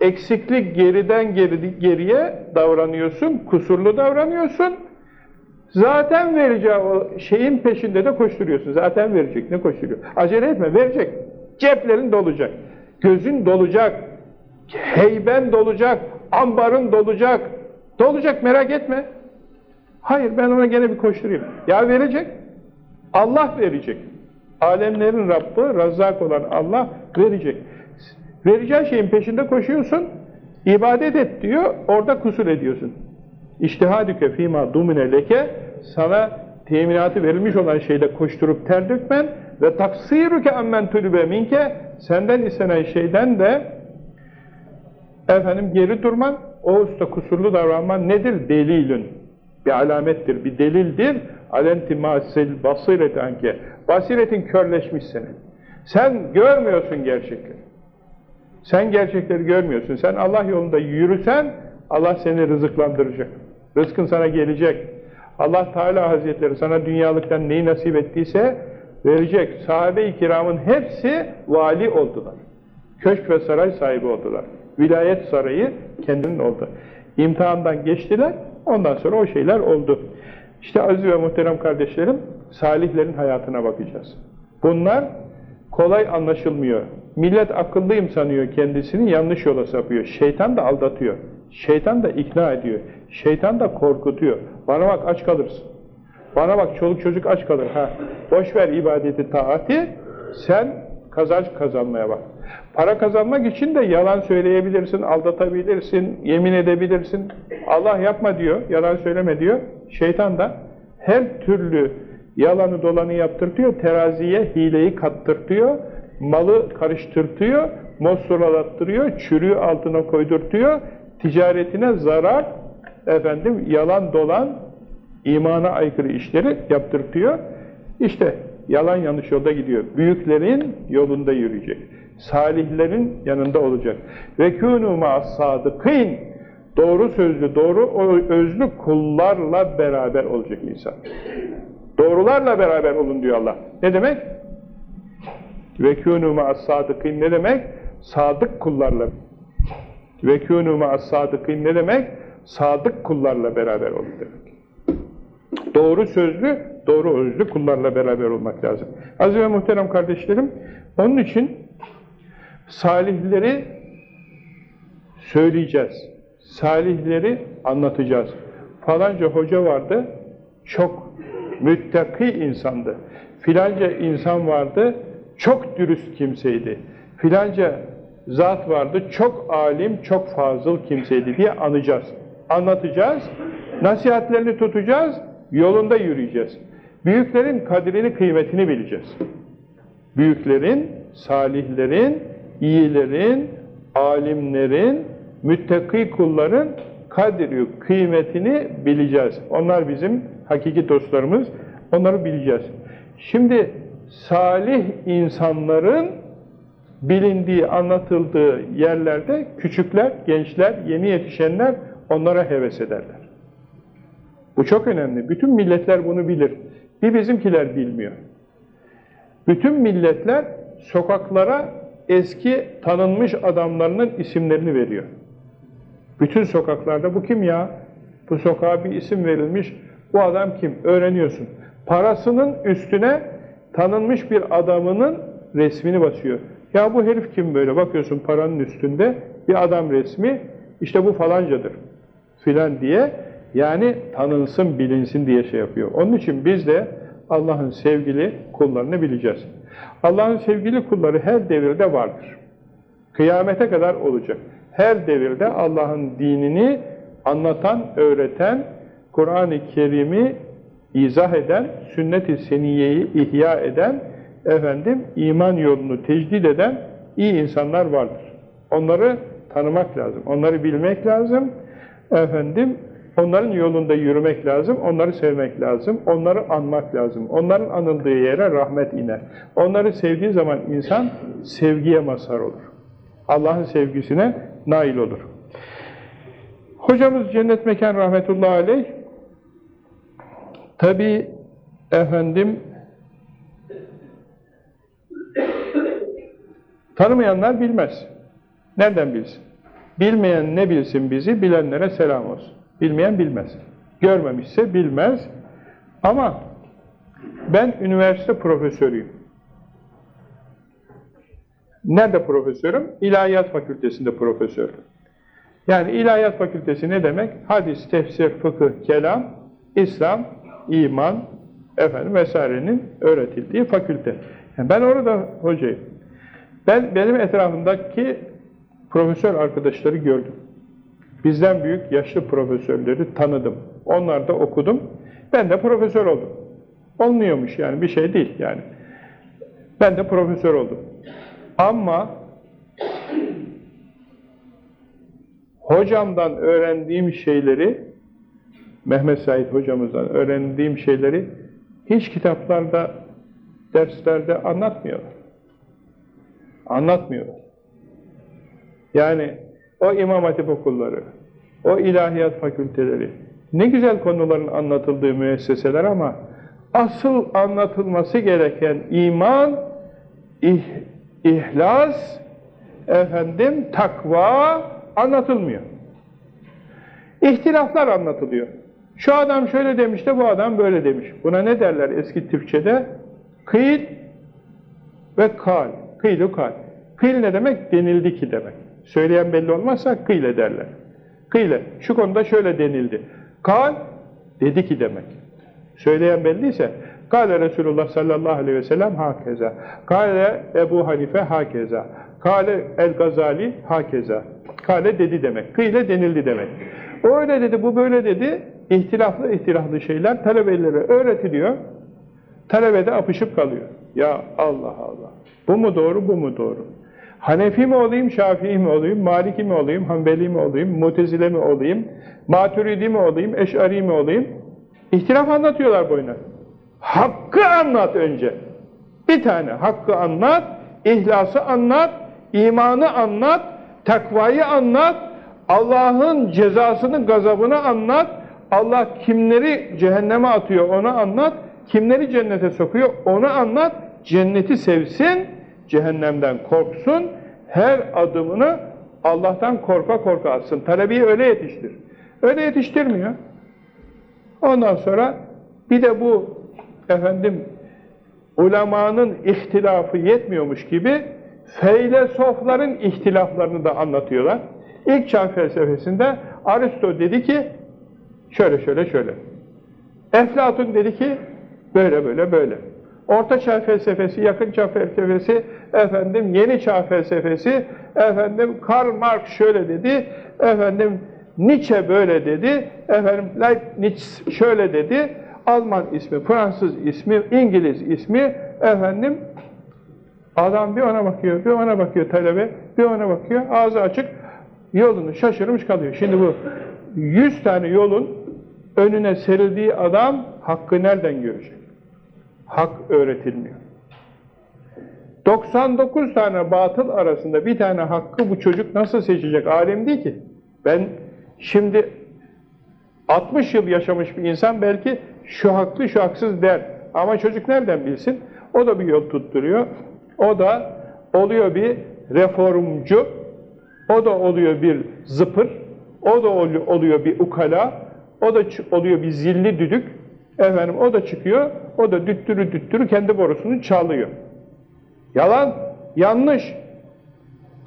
eksiklik geriden geri, geriye davranıyorsun, kusurlu davranıyorsun. Zaten vereceği o şeyin peşinde de koşturuyorsun. Zaten verecek, ne koşturuyor? Acele etme, verecek. Ceplerin dolacak, gözün dolacak, heyben dolacak, Ambarın dolacak. Dolacak merak etme. Hayır ben ona gene bir koşturayım. Ya verecek. Allah verecek. Alemlerin Rabbi, Razzak olan Allah verecek. Vereceğin şeyin peşinde koşuyorsun, ibadet et diyor, orada kusur ediyorsun. İçtihadüke fîmâ dumine leke, sana teminatı verilmiş olan şeyde koşturup ter dökmen ve taksiruke ammen tülübe minke, senden istenen şeyden de efendim geri durman, o usta kusurlu davranman nedir? Delilün. Bir alamettir, bir delildir. Alentimasil basiretenke. Basiretin körleşmiş senin. Sen görmüyorsun gerçekleri. Sen gerçekleri görmüyorsun. Sen Allah yolunda yürüsen Allah seni rızıklandıracak. Rızkın sana gelecek. Allah Teala Hazretleri sana dünyalıktan neyi nasip ettiyse verecek. Sahabe-i kiramın hepsi vali oldular. Köşk ve saray sahibi oldular. Vilayet sarayı kendinin oldu. İmtihandan geçtiler, ondan sonra o şeyler oldu. İşte aziz ve muhterem kardeşlerim, salihlerin hayatına bakacağız. Bunlar kolay anlaşılmıyor. Millet akıllıyım sanıyor kendisini, yanlış yola sapıyor. Şeytan da aldatıyor. Şeytan da ikna ediyor. Şeytan da korkutuyor. Bana bak aç kalırsın. Bana bak çoluk çocuk aç kalır. Ha, boş ver ibadeti, taati. Sen kazanç kazanmaya bak. Para kazanmak için de yalan söyleyebilirsin, aldatabilirsin, yemin edebilirsin. Allah yapma diyor, yalan söyleme diyor. Şeytan da her türlü yalanı dolanı yaptırtıyor, teraziye hileyi kattırtıyor, malı karıştırtıyor, mosuralattırıyor, çürüğü altına koydurtuyor, ticaretine zarar, efendim yalan dolan, imana aykırı işleri yaptırtıyor. İşte yalan yanlış yolda gidiyor. Büyüklerin yolunda yürüyecek. Salihlerin yanında olacak. Ve kûnû ma'as-sâdıkîn Doğru sözlü, doğru özlü kullarla beraber olacak insan. Doğrularla beraber olun diyor Allah. Ne demek? Ve kûnû ma'as-sâdıkîn ne demek? Sadık kullarla. Ve kûnû ma'as-sâdıkîn ne demek? Sadık kullarla beraber olun demek. Doğru sözlü, doğru özlü kullarla beraber olmak lazım. Aziz ve muhterem kardeşlerim, onun için salihleri söyleyeceğiz. Salihleri anlatacağız. Falanca hoca vardı, çok müttaki insandı. Filanca insan vardı, çok dürüst kimseydi. Filanca zat vardı, çok alim, çok fazıl kimseydi diye anacağız. Anlatacağız, nasihatlerini tutacağız, yolunda yürüyeceğiz. Büyüklerin kadrini, kıymetini bileceğiz. Büyüklerin, salihlerin, iyilerin, alimlerin, müttaki kulların kadri, kıymetini bileceğiz. Onlar bizim hakiki dostlarımız, onları bileceğiz. Şimdi salih insanların bilindiği, anlatıldığı yerlerde küçükler, gençler, yeni yetişenler onlara heves ederler. Bu çok önemli. Bütün milletler bunu bilir. Bir bizimkiler bilmiyor. Bütün milletler sokaklara eski tanınmış adamlarının isimlerini veriyor. Bütün sokaklarda bu kim ya? Bu sokağa bir isim verilmiş. Bu adam kim? Öğreniyorsun. Parasının üstüne tanınmış bir adamının resmini basıyor. Ya bu herif kim böyle? Bakıyorsun paranın üstünde bir adam resmi. İşte bu falancadır. Filan diye yani tanınsın, bilinsin diye şey yapıyor. Onun için biz de Allah'ın sevgili kullarını bileceğiz. Allah'ın sevgili kulları her devirde vardır. Kıyamete kadar olacak. Her devirde Allah'ın dinini anlatan, öğreten, Kur'an-ı Kerim'i izah eden, sünnet-i seniyeyi ihya eden, efendim iman yolunu tecdid eden iyi insanlar vardır. Onları tanımak lazım, onları bilmek lazım. Efendim Onların yolunda yürümek lazım, onları sevmek lazım, onları anmak lazım. Onların anıldığı yere rahmet iner. Onları sevdiği zaman insan sevgiye mazhar olur. Allah'ın sevgisine nail olur. Hocamız Cennet Mekan rahmetullahi aleyh tabi efendim tanımayanlar bilmez. Nereden bilsin? Bilmeyen ne bilsin bizi, bilenlere selam olsun. Bilmeyen bilmez. Görmemişse bilmez. Ama ben üniversite profesörüyüm. Nerede profesörüm? İlahiyat Fakültesinde profesörüm. Yani ilahiyat fakültesi ne demek? Hadis, tefsir, fıkıh, kelam, İslam, iman, efendim vesairenin öğretildiği fakülte. Yani ben orada hocayım. Ben benim etrafımdaki profesör arkadaşları gördüm. Bizden büyük yaşlı profesörleri tanıdım. Onlar da okudum. Ben de profesör oldum. Olmuyormuş yani bir şey değil yani. Ben de profesör oldum. Ama hocamdan öğrendiğim şeyleri Mehmet Said hocamızdan öğrendiğim şeyleri hiç kitaplarda, derslerde anlatmıyorlar. Anlatmıyorlar. Yani o İmam Hatip okulları, o ilahiyat fakülteleri, ne güzel konuların anlatıldığı müesseseler ama asıl anlatılması gereken iman, ih, ihlas, efendim takva anlatılmıyor. İhtilaflar anlatılıyor. Şu adam şöyle demiş de bu adam böyle demiş. Buna ne derler eski Türkçe'de? Kıyıl ve kal. Kıyıl kal. Kıyıl ne demek? Denildi ki demek. Söyleyen belli olmazsa kıyle derler. Kıyle. Şu konuda şöyle denildi. Kal dedi ki demek. Söyleyen belliyse Kale Resulullah sallallahu aleyhi ve sellem hakeza. Kale Ebu Hanife hakeza. Kale El Gazali hakeza. Kale dedi demek. Kıyle denildi demek. O öyle dedi, bu böyle dedi. İhtilaflı ihtilaflı şeyler talebelere öğretiliyor. Talebede apışıp kalıyor. Ya Allah Allah. Bu mu doğru, bu mu doğru? Hanefi mi olayım, Şafii mi olayım, Maliki mi olayım, Hanbeli mi olayım, Mutezile mi olayım, Maturidi mi olayım, Eş'ari mi olayım? İhtilaf anlatıyorlar boyuna. Hakkı anlat önce. Bir tane hakkı anlat, ihlası anlat, imanı anlat, takvayı anlat, Allah'ın cezasını, gazabını anlat, Allah kimleri cehenneme atıyor onu anlat, kimleri cennete sokuyor onu anlat, cenneti sevsin, cehennemden korksun, her adımını Allah'tan korka korka atsın. Talebeyi öyle yetiştir. Öyle yetiştirmiyor. Ondan sonra bir de bu efendim ulemanın ihtilafı yetmiyormuş gibi feylesofların ihtilaflarını da anlatıyorlar. İlk çağ felsefesinde Aristo dedi ki şöyle şöyle şöyle. Eflatun dedi ki böyle böyle böyle. Orta çağ felsefesi, yakın çağ felsefesi, efendim yeni çağ felsefesi, efendim Karl Marx şöyle dedi, efendim Nietzsche böyle dedi, efendim Leibniz şöyle dedi, Alman ismi, Fransız ismi, İngiliz ismi, efendim adam bir ona bakıyor, bir ona bakıyor talebe, bir ona bakıyor, ağzı açık, yolunu şaşırmış kalıyor. Şimdi bu 100 tane yolun önüne serildiği adam hakkı nereden görecek? Hak öğretilmiyor. 99 tane batıl arasında bir tane hakkı bu çocuk nasıl seçecek? Alem değil ki. Ben şimdi 60 yıl yaşamış bir insan belki şu haklı şu haksız der. Ama çocuk nereden bilsin? O da bir yol tutturuyor. O da oluyor bir reformcu, o da oluyor bir zıpır, o da oluyor bir ukala, o da oluyor bir zilli düdük, efendim o da çıkıyor, o da düttürü düttürü kendi borusunu çalıyor. Yalan, yanlış.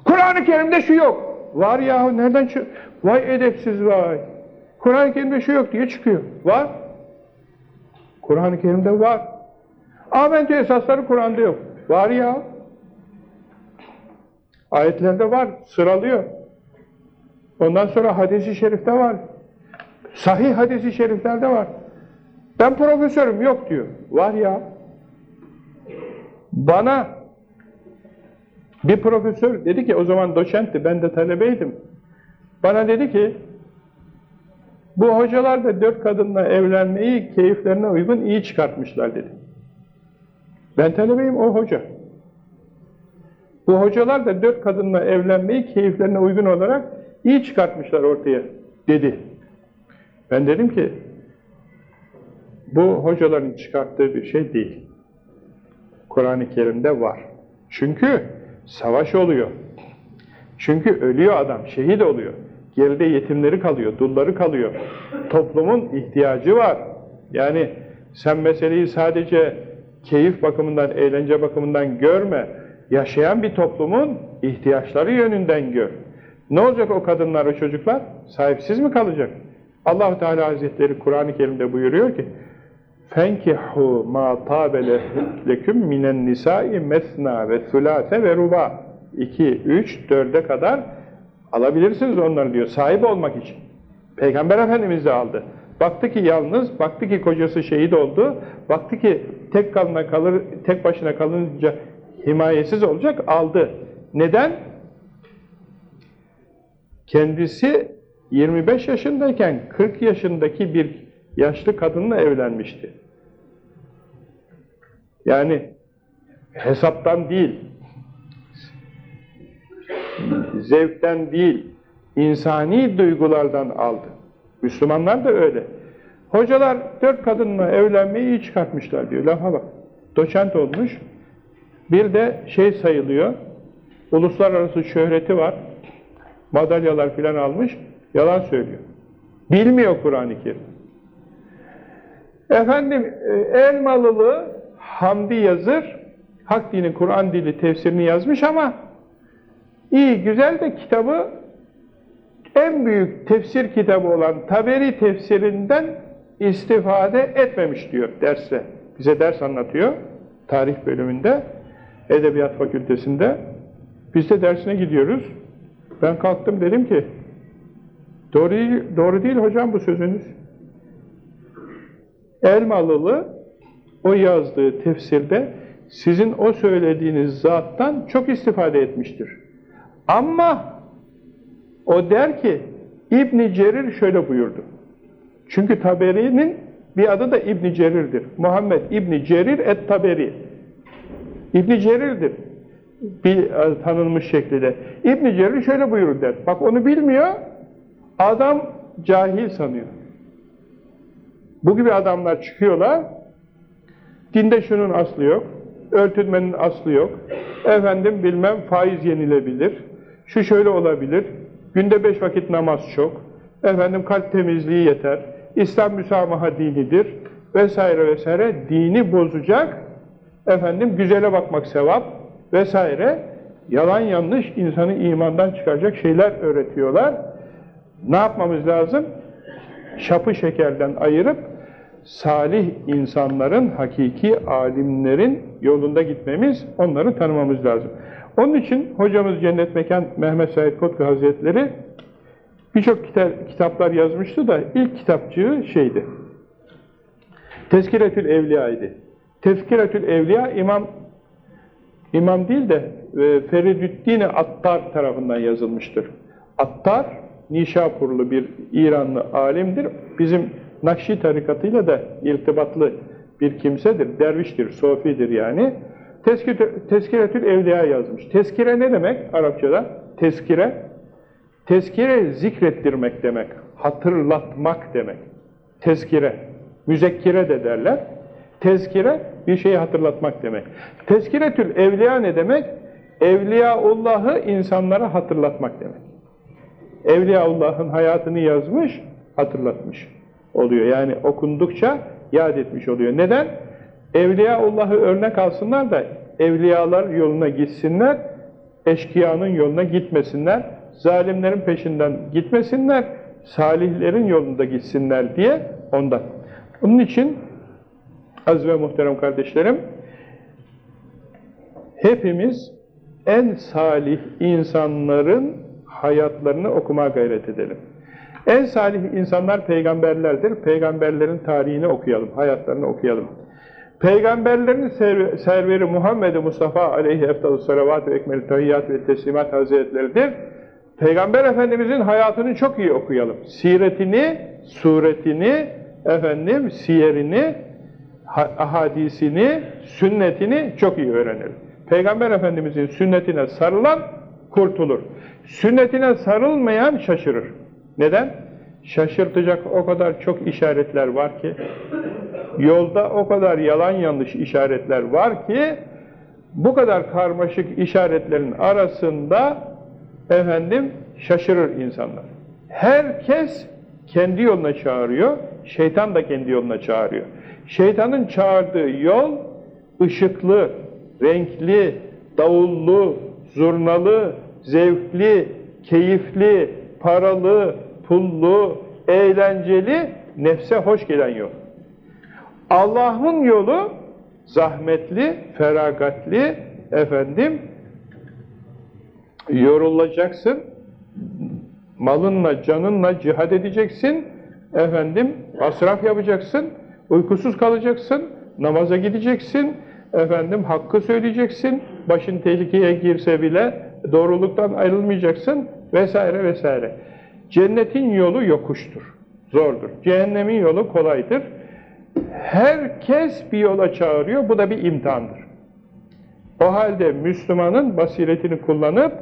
Kur'an-ı Kerim'de şu yok. Var yahu nereden çık? Vay edepsiz vay. Kur'an-ı Kerim'de şu yok diye çıkıyor. Var. Kur'an-ı Kerim'de var. Amentü esasları Kur'an'da yok. Var ya. Ayetlerde var, sıralıyor. Ondan sonra hadisi şerifte var. Sahih hadisi şeriflerde var. Ben profesörüm, yok diyor. Var ya. Bana bir profesör dedi ki, o zaman doçentti, ben de talebeydim. Bana dedi ki, bu hocalar da dört kadınla evlenmeyi keyiflerine uygun iyi çıkartmışlar dedi. Ben talebeyim, o hoca. Bu hocalar da dört kadınla evlenmeyi keyiflerine uygun olarak iyi çıkartmışlar ortaya dedi. Ben dedim ki bu hocaların çıkarttığı bir şey değil. Kur'an-ı Kerim'de var. Çünkü savaş oluyor. Çünkü ölüyor adam, şehit oluyor. Geride yetimleri kalıyor, dulları kalıyor. Toplumun ihtiyacı var. Yani sen meseleyi sadece keyif bakımından, eğlence bakımından görme yaşayan bir toplumun ihtiyaçları yönünden gör. Ne olacak o kadınlar, o çocuklar? Sahipsiz mi kalacak? Allahu Teala Hazretleri Kur'an-ı Kerim'de buyuruyor ki: "Fenkihu ma tabele leküm minen nisa'i mesna ve sulase ve ruba." 2 3 4'e kadar alabilirsiniz onları diyor sahip olmak için. Peygamber Efendimiz de aldı. Baktı ki yalnız, baktı ki kocası şehit oldu, baktı ki tek kalına kalır, tek başına kalınca himayesiz olacak aldı. Neden? Kendisi 25 yaşındayken 40 yaşındaki bir yaşlı kadınla evlenmişti. Yani hesaptan değil, zevkten değil, insani duygulardan aldı. Müslümanlar da öyle. Hocalar dört kadınla evlenmeyi iyi çıkartmışlar diyor. Lafa bak. Doçent olmuş. Bir de şey sayılıyor. Uluslararası şöhreti var. Madalyalar filan almış. Yalan söylüyor. Bilmiyor Kur'an-ı Kerim. Efendim e, Elmalılı Hamdi Yazır Hak Dini Kur'an Dili tefsirini yazmış ama iyi güzel de kitabı en büyük tefsir kitabı olan Taberi tefsirinden istifade etmemiş diyor derste. Bize ders anlatıyor tarih bölümünde, Edebiyat Fakültesinde. Biz de dersine gidiyoruz. Ben kalktım dedim ki doğru değil, doğru değil hocam bu sözünüz. Elmalılı o yazdığı tefsirde sizin o söylediğiniz zattan çok istifade etmiştir. Ama o der ki İbn Cerir şöyle buyurdu. Çünkü Taberi'nin bir adı da İbn Cerir'dir. Muhammed İbn Cerir et-Taberi. İbn Cerir'dir. Bir e, tanınmış şekilde. İbn Cerir şöyle buyurur der. Bak onu bilmiyor. Adam cahil sanıyor. Bu gibi adamlar çıkıyorlar. Dinde şunun aslı yok. Örtünmenin aslı yok. Efendim bilmem faiz yenilebilir. Şu şöyle olabilir. Günde beş vakit namaz çok. Efendim kalp temizliği yeter. İslam müsamaha dinidir. Vesaire vesaire. Dini bozacak. Efendim güzele bakmak sevap. Vesaire. Yalan yanlış insanı imandan çıkaracak şeyler öğretiyorlar. Ne yapmamız lazım? Şapı şekerden ayırıp salih insanların, hakiki alimlerin yolunda gitmemiz, onları tanımamız lazım. Onun için hocamız Cennet Mekan Mehmet Said Kotku Hazretleri birçok kitaplar yazmıştı da ilk kitapçığı şeydi. Tezkiretül Evliya idi. Tezkiretül Evliya İmam İmam değil de e, Feridüddin Attar tarafından yazılmıştır. Attar Nişapurlu bir İranlı alimdir. Bizim Nakşi tarikatıyla da irtibatlı bir kimsedir. Derviştir, sofidir yani. Tezkiretül Evliya yazmış. Tezkire ne demek Arapçada? Tezkire. Tezkire zikrettirmek demek. Hatırlatmak demek. Tezkire. Müzekkire de derler. Tezkire bir şeyi hatırlatmak demek. Tezkiretül Evliya ne demek? Evliyaullah'ı insanlara hatırlatmak demek. Evliyaullah'ın hayatını yazmış, hatırlatmış oluyor. Yani okundukça yad etmiş oluyor. Neden? Evliyaullah'ı örnek alsınlar da evliyalar yoluna gitsinler, eşkıyanın yoluna gitmesinler, zalimlerin peşinden gitmesinler, salihlerin yolunda gitsinler diye ondan. Onun için az ve muhterem kardeşlerim, hepimiz en salih insanların hayatlarını okumaya gayret edelim. En salih insanlar peygamberlerdir. Peygamberlerin tarihini okuyalım, hayatlarını okuyalım. Peygamberlerin serveri Muhammed Mustafa aleyhi eftalı salavat ve ekmel tahiyyat ve teslimat hazretleridir. Peygamber Efendimizin hayatını çok iyi okuyalım. Siretini, suretini, efendim, siyerini, ahadisini, sünnetini çok iyi öğrenelim. Peygamber Efendimizin sünnetine sarılan kurtulur. Sünnetine sarılmayan şaşırır. Neden? Şaşırtacak o kadar çok işaretler var ki, yolda o kadar yalan yanlış işaretler var ki, bu kadar karmaşık işaretlerin arasında efendim şaşırır insanlar. Herkes kendi yoluna çağırıyor, şeytan da kendi yoluna çağırıyor. Şeytanın çağırdığı yol ışıklı, renkli, davullu, zurnalı, zevkli, keyifli, paralı, pullu, eğlenceli, nefse hoş gelen yol. Allah'ın yolu zahmetli, feragatli, efendim, yorulacaksın, malınla, canınla cihad edeceksin, efendim, masraf yapacaksın, uykusuz kalacaksın, namaza gideceksin, efendim, hakkı söyleyeceksin, başın tehlikeye girse bile doğruluktan ayrılmayacaksın, vesaire vesaire. Cennetin yolu yokuştur, zordur. Cehennemin yolu kolaydır. Herkes bir yola çağırıyor, bu da bir imtihandır. O halde Müslümanın basiretini kullanıp,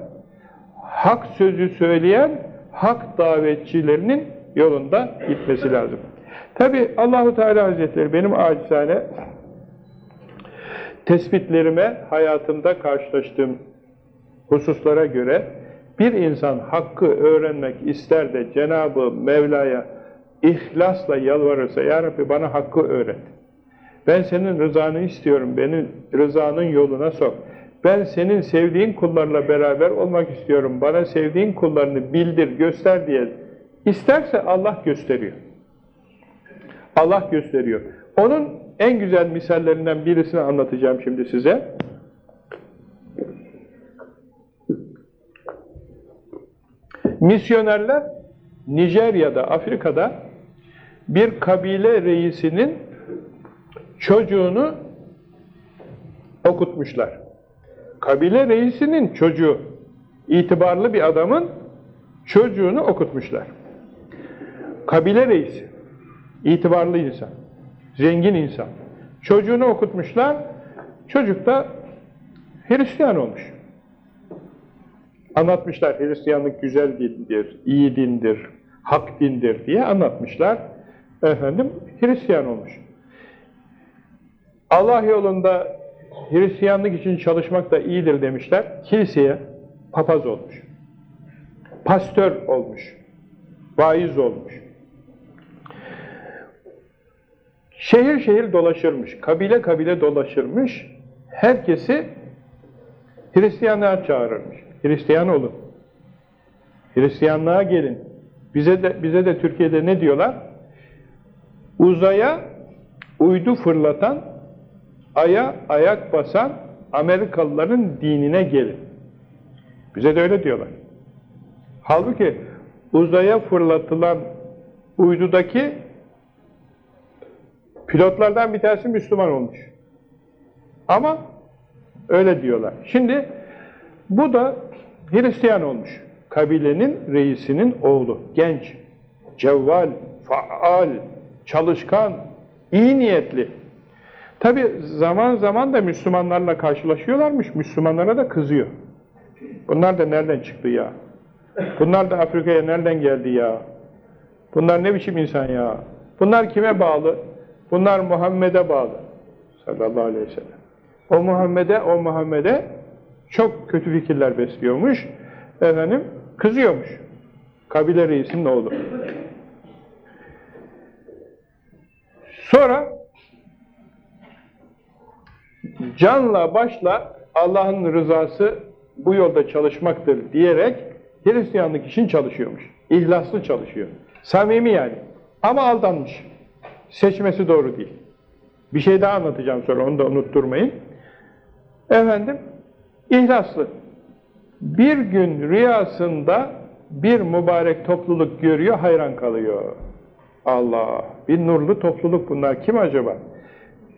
hak sözü söyleyen, hak davetçilerinin yolunda gitmesi lazım. Tabi Allahu Teala Hazretleri benim acizane tespitlerime, hayatımda karşılaştığım hususlara göre bir insan hakkı öğrenmek ister de Cenab-ı Mevla'ya ihlasla yalvarırsa Ya Rabbi bana hakkı öğret. Ben senin rızanı istiyorum, beni rızanın yoluna sok. Ben senin sevdiğin kullarla beraber olmak istiyorum, bana sevdiğin kullarını bildir, göster diye isterse Allah gösteriyor. Allah gösteriyor. Onun en güzel misallerinden birisini anlatacağım şimdi size. Misyonerler Nijerya'da, Afrika'da bir kabile reisinin çocuğunu okutmuşlar. Kabile reisinin çocuğu, itibarlı bir adamın çocuğunu okutmuşlar. Kabile reisi, itibarlı insan, zengin insan. Çocuğunu okutmuşlar, çocuk da Hristiyan olmuş. Anlatmışlar Hristiyanlık güzel dindir, iyi dindir, hak dindir diye anlatmışlar. Efendim Hristiyan olmuş. Allah yolunda Hristiyanlık için çalışmak da iyidir demişler. Kiliseye papaz olmuş. Pastör olmuş. Vaiz olmuş. Şehir şehir dolaşırmış. Kabile kabile dolaşırmış. Herkesi Hristiyanlığa çağırırmış. Hristiyan olun. Hristiyanlığa gelin. Bize de bize de Türkiye'de ne diyorlar? Uzaya uydu fırlatan, aya ayak basan Amerikalıların dinine gelin. Bize de öyle diyorlar. Halbuki uzaya fırlatılan uydudaki pilotlardan bir tanesi Müslüman olmuş. Ama öyle diyorlar. Şimdi bu da Hristiyan olmuş. Kabilenin reisinin oğlu. Genç, cevval, faal, çalışkan, iyi niyetli. Tabi zaman zaman da Müslümanlarla karşılaşıyorlarmış. Müslümanlara da kızıyor. Bunlar da nereden çıktı ya? Bunlar da Afrika'ya nereden geldi ya? Bunlar ne biçim insan ya? Bunlar kime bağlı? Bunlar Muhammed'e bağlı. Sallallahu aleyhi ve sellem. O Muhammed'e, o Muhammed'e çok kötü fikirler besliyormuş. Efendim, kızıyormuş. Kabile reisinin oğlu. Sonra canla başla Allah'ın rızası bu yolda çalışmaktır diyerek Hristiyanlık için çalışıyormuş. İhlaslı çalışıyor. Samimi yani. Ama aldanmış. Seçmesi doğru değil. Bir şey daha anlatacağım sonra onu da unutturmayın. Efendim, ihlaslı. Bir gün rüyasında bir mübarek topluluk görüyor, hayran kalıyor. Allah! Bir nurlu topluluk bunlar. Kim acaba?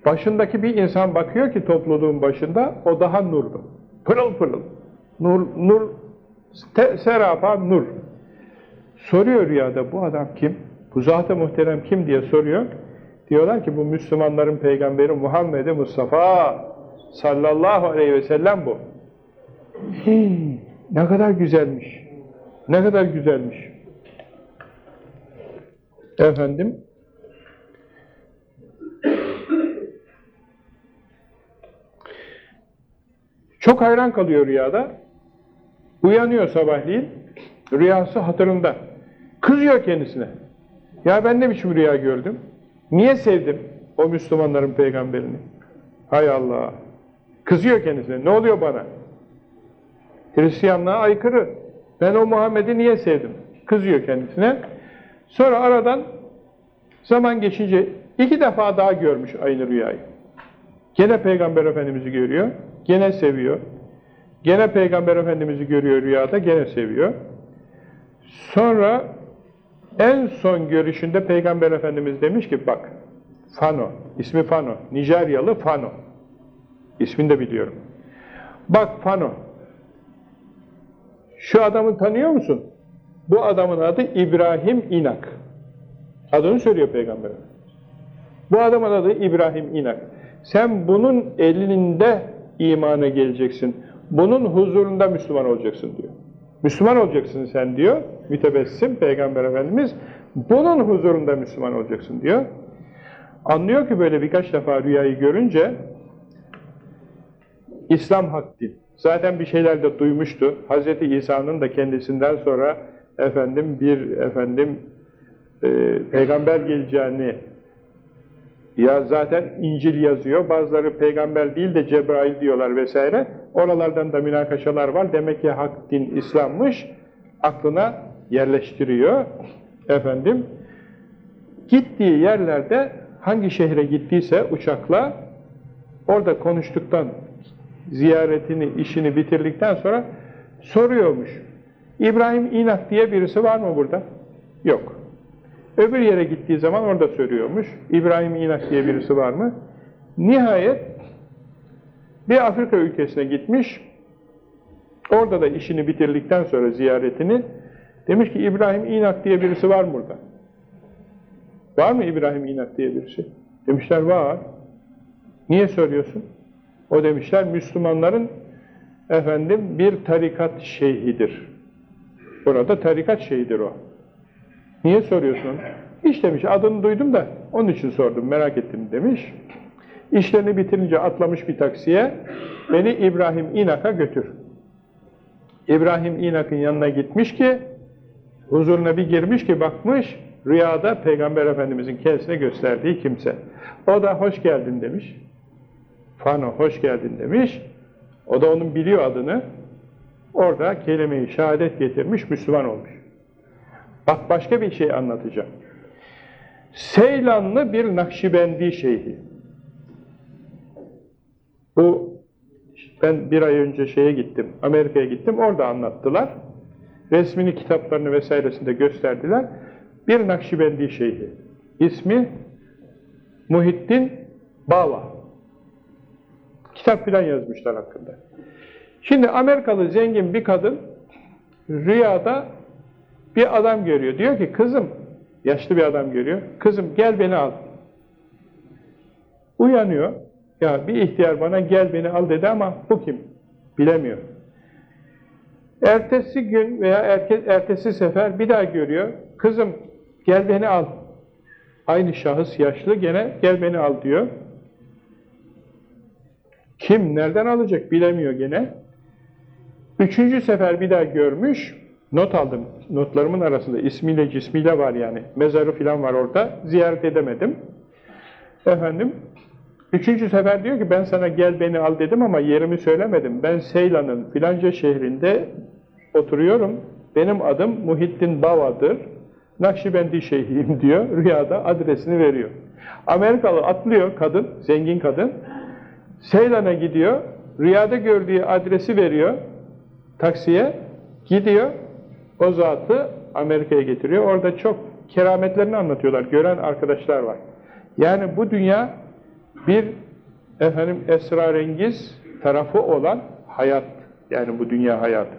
Başındaki bir insan bakıyor ki topluluğun başında, o daha nurlu. Pırıl pırıl. Nur, nur, te, serapa nur. Soruyor rüyada, bu adam kim? Bu zat-ı muhterem kim diye soruyor. Diyorlar ki bu Müslümanların peygamberi Muhammed Mustafa sallallahu aleyhi ve sellem bu. Hii, ne kadar güzelmiş. Ne kadar güzelmiş. Efendim çok hayran kalıyor rüyada. Uyanıyor sabahleyin. Rüyası hatırında. Kızıyor kendisine. Ya ben ne biçim rüya gördüm? Niye sevdim o Müslümanların peygamberini? Hay Allah! Kızıyor kendisine. Ne oluyor bana? Hristiyanlığa aykırı. Ben o Muhammed'i niye sevdim? Kızıyor kendisine. Sonra aradan zaman geçince iki defa daha görmüş aynı rüyayı. Gene Peygamber Efendimiz'i görüyor, gene seviyor. Gene Peygamber Efendimiz'i görüyor rüyada, gene seviyor. Sonra en son görüşünde Peygamber Efendimiz demiş ki bak Fano, ismi Fano, Nijeryalı Fano. İsmini de biliyorum. Bak Fano, şu adamı tanıyor musun? Bu adamın adı İbrahim İnak. Adını söylüyor Peygamber Bu adamın adı İbrahim İnak. Sen bunun elinde imana geleceksin. Bunun huzurunda Müslüman olacaksın diyor. Müslüman olacaksın sen diyor, mütebessim Peygamber Efendimiz. Bunun huzurunda Müslüman olacaksın diyor. Anlıyor ki böyle birkaç defa rüyayı görünce İslam hak din. Zaten bir şeyler de duymuştu. Hz. İsa'nın da kendisinden sonra efendim bir efendim e, peygamber geleceğini ya zaten İncil yazıyor. Bazıları peygamber değil de Cebrail diyorlar vesaire. Oralardan da münakaşalar var. Demek ki hak din İslam'mış. Aklına yerleştiriyor. Efendim gittiği yerlerde hangi şehre gittiyse uçakla orada konuştuktan ziyaretini, işini bitirdikten sonra soruyormuş. İbrahim İnak diye birisi var mı burada? Yok. Öbür yere gittiği zaman orada söylüyormuş. İbrahim İnak diye birisi var mı? Nihayet bir Afrika ülkesine gitmiş. Orada da işini bitirdikten sonra ziyaretini demiş ki İbrahim İnak diye birisi var mı burada? Var mı İbrahim İnak diye birisi? Demişler var. Niye soruyorsun? O demişler Müslümanların efendim bir tarikat şeyhidir. Burada tarikat şeyhidir o. Niye soruyorsun? Hiç demiş adını duydum da onun için sordum merak ettim demiş. İşlerini bitirince atlamış bir taksiye beni İbrahim İnak'a götür. İbrahim İnak'ın yanına gitmiş ki huzuruna bir girmiş ki bakmış rüyada Peygamber Efendimizin kendisine gösterdiği kimse. O da hoş geldin demiş. Fano hoş geldin demiş. O da onun biliyor adını. Orada kelime-i şehadet getirmiş, Müslüman olmuş. Bak başka bir şey anlatacağım. Seylanlı bir Nakşibendi şeyhi. Bu ben bir ay önce şeye gittim, Amerika'ya gittim, orada anlattılar. Resmini, kitaplarını vesairesinde gösterdiler. Bir Nakşibendi şeyhi. İsmi Muhittin Bava. Kitap filan yazmışlar hakkında. Şimdi Amerikalı zengin bir kadın rüyada bir adam görüyor. Diyor ki kızım, yaşlı bir adam görüyor. Kızım gel beni al. Uyanıyor. Ya bir ihtiyar bana gel beni al dedi ama bu kim? Bilemiyor. Ertesi gün veya erke, ertesi sefer bir daha görüyor. Kızım gel beni al. Aynı şahıs yaşlı gene gel beni al diyor. Kim nereden alacak bilemiyor gene. Üçüncü sefer bir daha görmüş. Not aldım. Notlarımın arasında ismiyle cismiyle var yani. Mezarı falan var orada. Ziyaret edemedim. Efendim, üçüncü sefer diyor ki ben sana gel beni al dedim ama yerimi söylemedim. Ben Seylan'ın filanca şehrinde oturuyorum. Benim adım Muhittin Bava'dır. Nakşibendi şeyhiyim diyor. Rüyada adresini veriyor. Amerikalı atlıyor kadın, zengin kadın. Seylan'a gidiyor. Rüyada gördüğü adresi veriyor. Taksiye gidiyor. O zatı Amerika'ya getiriyor. Orada çok kerametlerini anlatıyorlar. Gören arkadaşlar var. Yani bu dünya bir efendim esrarengiz tarafı olan hayat. Yani bu dünya hayatı.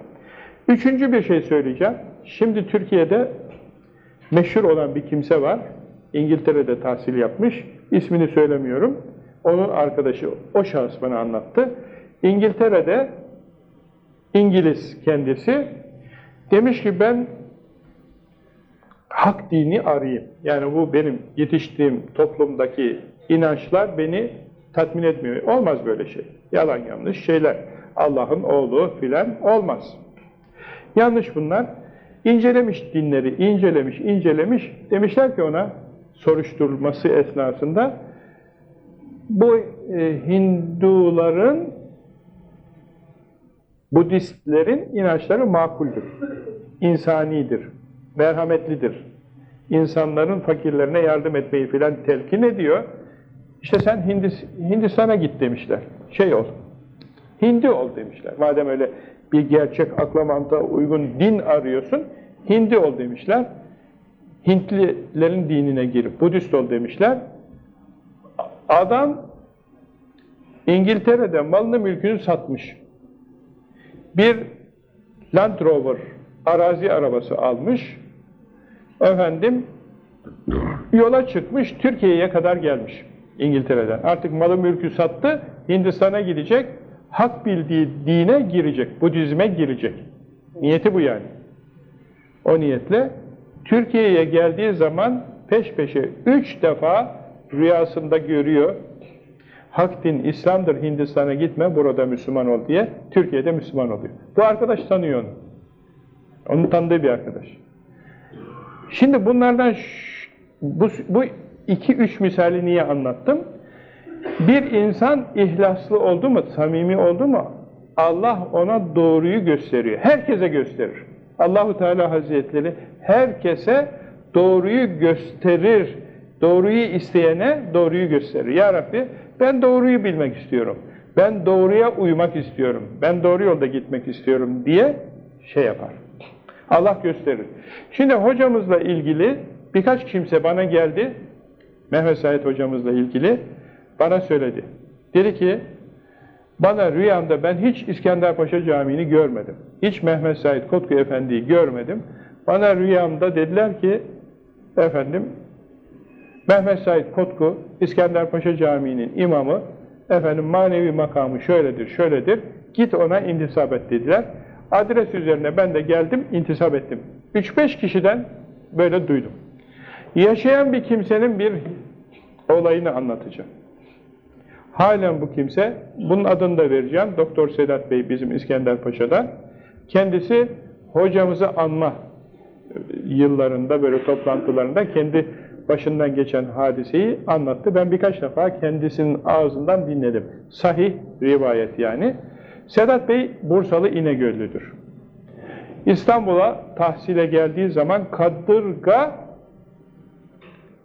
Üçüncü bir şey söyleyeceğim. Şimdi Türkiye'de meşhur olan bir kimse var. İngiltere'de tahsil yapmış. İsmini söylemiyorum. Onun arkadaşı, o şahıs bana anlattı. İngiltere'de İngiliz kendisi Demiş ki ben hak dini arayayım. Yani bu benim yetiştiğim toplumdaki inançlar beni tatmin etmiyor. Olmaz böyle şey. Yalan yanlış şeyler. Allah'ın oğlu filan olmaz. Yanlış bunlar. İncelemiş dinleri, incelemiş, incelemiş. Demişler ki ona soruşturulması esnasında bu e, Hinduların Budistlerin inançları makuldür, insanidir, merhametlidir. İnsanların fakirlerine yardım etmeyi filan telkin ediyor. İşte sen Hindis Hindistan'a git demişler. Şey ol, Hindi ol demişler. Madem öyle bir gerçek akla mantığa uygun din arıyorsun, Hindi ol demişler. Hintlilerin dinine girip Budist ol demişler. Adam İngiltere'de malını mülkünü satmış. Bir Land Rover arazi arabası almış. Efendim yola çıkmış Türkiye'ye kadar gelmiş İngiltere'den. Artık malı mülkü sattı. Hindistan'a gidecek. Hak bildiği dine girecek. Budizme girecek. Niyeti bu yani. O niyetle Türkiye'ye geldiği zaman peş peşe üç defa rüyasında görüyor. Hak din İslam'dır Hindistan'a gitme burada Müslüman ol diye Türkiye'de Müslüman oluyor. Bu arkadaş tanıyor onu. Onun tanıdığı bir arkadaş. Şimdi bunlardan bu, bu iki üç misali niye anlattım? Bir insan ihlaslı oldu mu, samimi oldu mu Allah ona doğruyu gösteriyor. Herkese gösterir. Allahu Teala Hazretleri herkese doğruyu gösterir. Doğruyu isteyene doğruyu gösterir. Ya Rabbi ben doğruyu bilmek istiyorum. Ben doğruya uymak istiyorum. Ben doğru yolda gitmek istiyorum diye şey yapar. Allah gösterir. Şimdi hocamızla ilgili birkaç kimse bana geldi. Mehmet Said hocamızla ilgili bana söyledi. Dedi ki bana rüyamda ben hiç İskenderpaşa Camii'ni görmedim. Hiç Mehmet Said Kotku Efendi'yi görmedim. Bana rüyamda dediler ki efendim Mehmet Said Kotku İskenderpaşa Camii'nin imamı efendim manevi makamı şöyledir şöyledir git ona intisap et dediler. Adres üzerine ben de geldim intisap ettim. 3-5 kişiden böyle duydum. Yaşayan bir kimsenin bir olayını anlatacağım. Halen bu kimse, bunun adını da vereceğim, Doktor Sedat Bey bizim İskenderpaşa'da. Kendisi hocamızı anma yıllarında, böyle toplantılarında kendi başından geçen hadiseyi anlattı. Ben birkaç defa kendisinin ağzından dinledim. Sahih rivayet yani. Sedat Bey Bursalı İnegöllüdür. İstanbul'a tahsile geldiği zaman Kadırga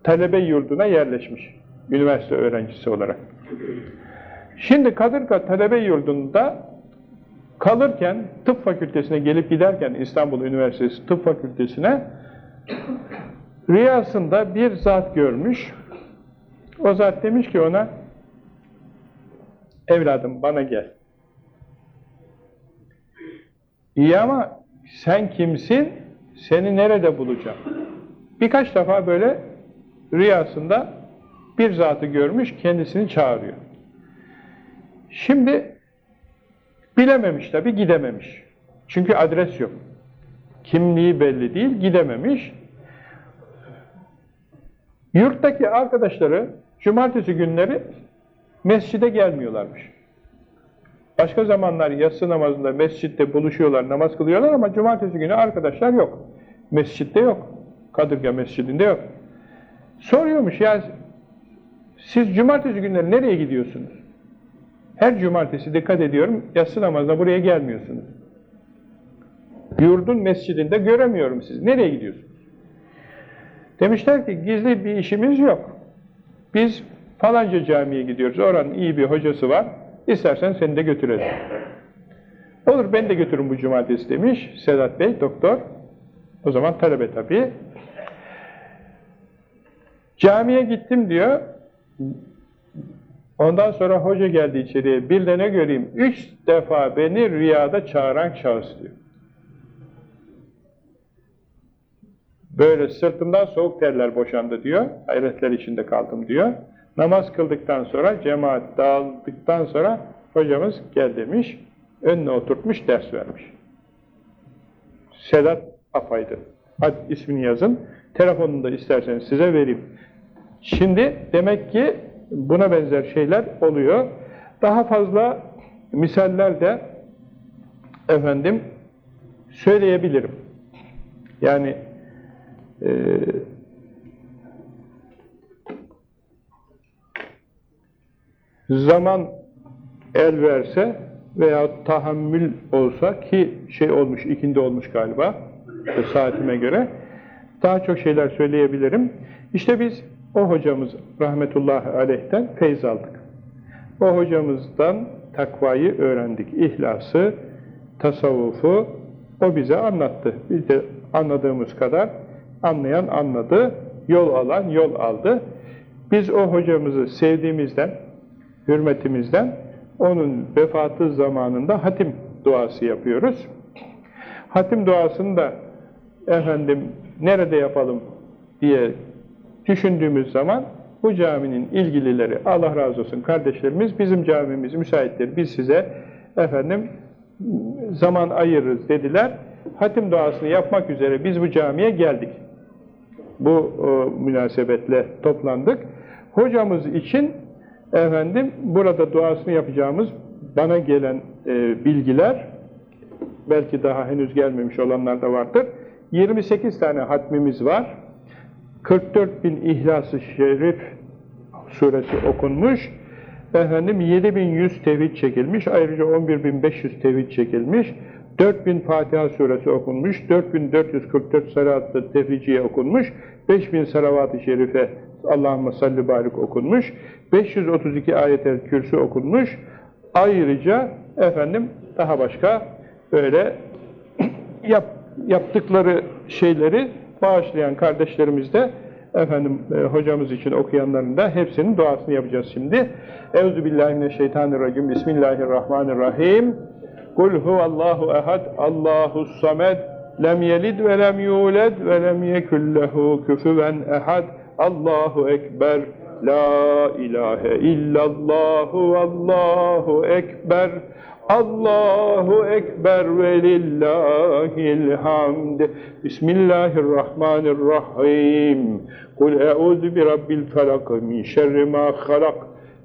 talebe yurduna yerleşmiş. Üniversite öğrencisi olarak. Şimdi Kadırga talebe yurdunda kalırken tıp fakültesine gelip giderken İstanbul Üniversitesi tıp fakültesine rüyasında bir zat görmüş. O zat demiş ki ona evladım bana gel. İyi ama sen kimsin? Seni nerede bulacağım? Birkaç defa böyle rüyasında bir zatı görmüş, kendisini çağırıyor. Şimdi bilememiş tabi, gidememiş. Çünkü adres yok. Kimliği belli değil, gidememiş. Yurttaki arkadaşları cumartesi günleri mescide gelmiyorlarmış. Başka zamanlar yatsı namazında mescitte buluşuyorlar, namaz kılıyorlar ama cumartesi günü arkadaşlar yok. Mescitte yok. Kadırga mescidinde yok. Soruyormuş ya siz cumartesi günleri nereye gidiyorsunuz? Her cumartesi dikkat ediyorum yatsı namazına buraya gelmiyorsunuz. Yurdun mescidinde göremiyorum sizi. Nereye gidiyorsunuz? Demişler ki gizli bir işimiz yok. Biz falanca camiye gidiyoruz. Oranın iyi bir hocası var. İstersen seni de götürelim. Olur ben de götürün bu cumartesi demiş Sedat Bey, doktor. O zaman talebe tabii. Camiye gittim diyor. Ondan sonra hoca geldi içeriye. Bir de ne göreyim? Üç defa beni rüyada çağıran şahıs diyor. Böyle sırtımdan soğuk terler boşandı diyor. Hayretler içinde kaldım diyor. Namaz kıldıktan sonra, cemaat dağıldıktan sonra hocamız gel demiş. Önüne oturtmuş, ders vermiş. Sedat Apay'dı. Hadi ismini yazın. Telefonunu da isterseniz size vereyim. Şimdi demek ki buna benzer şeyler oluyor. Daha fazla misaller de efendim söyleyebilirim. Yani e, zaman el verse veya tahammül olsa ki şey olmuş, ikindi olmuş galiba e, saatime göre daha çok şeyler söyleyebilirim. İşte biz o hocamız rahmetullahi aleyhten feyz aldık. O hocamızdan takvayı öğrendik. İhlası, tasavvufu o bize anlattı. Biz de anladığımız kadar anlayan anladı, yol alan yol aldı. Biz o hocamızı sevdiğimizden, hürmetimizden onun vefatı zamanında hatim duası yapıyoruz. Hatim duasını da efendim nerede yapalım diye düşündüğümüz zaman bu caminin ilgilileri, Allah razı olsun kardeşlerimiz, bizim camimiz müsaittir, biz size efendim zaman ayırırız dediler. Hatim duasını yapmak üzere biz bu camiye geldik. Bu o, münasebetle toplandık. Hocamız için efendim burada duasını yapacağımız bana gelen e, bilgiler belki daha henüz gelmemiş olanlar da vardır. 28 tane hatmimiz var. 44 bin İhlas-ı Şerif suresi okunmuş. Efendim 7100 tevhid çekilmiş. Ayrıca 11500 tevhid çekilmiş. 4000 Fatiha suresi okunmuş. 4444 salatı tefriciye okunmuş. 5000 salavat-ı şerife Allahümme salli barik okunmuş. 532 ayet-el kürsü okunmuş. Ayrıca efendim daha başka böyle yap, yaptıkları şeyleri bağışlayan kardeşlerimiz de efendim e, hocamız için okuyanların da hepsinin duasını yapacağız şimdi. Euzubillahimineşşeytanirracim. Bismillahirrahmanirrahim. Kul huvallahu ehad, Allahus samed, lem yelid ve lem yuled ve lem yekullehu küfüven ehad. Allahu ekber. La ilahe illallahu Allahu ekber. Allahu Ekber ve lillahil hamd. Bismillahirrahmanirrahim. Kul e'udhu bi rabbil felak min şerri ma halak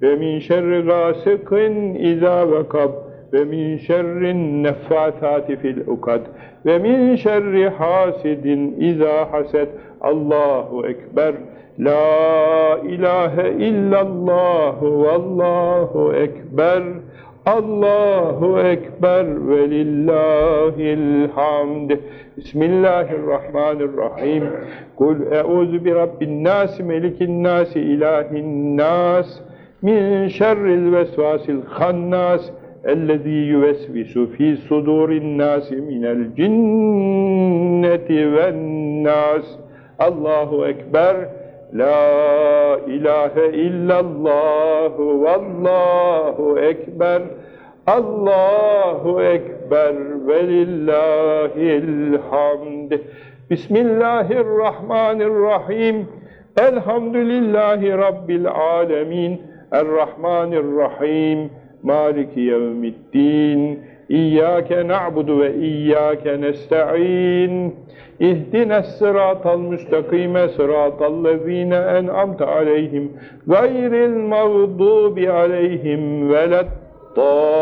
ve min şerri gasikin iza vekab ve min şerrin neffatati fil ukad ve min şerri hasidin iza hased. Allahu Ekber. La ilahe illallah vallahu ekber. Allahu Ekber ve lillahil hamd. Bismillahirrahmanirrahim. Kul e'udhu bi rabbin nas, melikin nas, ilahin nas, min şerril vesvasil hannas, yüvesvisu fî sudurin nas minel cinneti ven nas. Allahu Ekber. La ilahe illallah vallahu ekber Allahu ekber ve lillahil hamd Bismillahirrahmanirrahim Elhamdülillahi Rabbil alemin Errahmanirrahim Maliki yevmiddin. İyyâke na'budu ve iyyâke nesta'in. İhdines sıratal müstakime sıratallezine en'amte aleyhim gayril mağdubi aleyhim veleddallin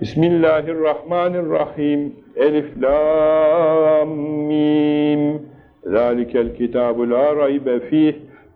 Bismillahirrahmanirrahim. Elif lam mim. Zalikel kitabu la raybe fih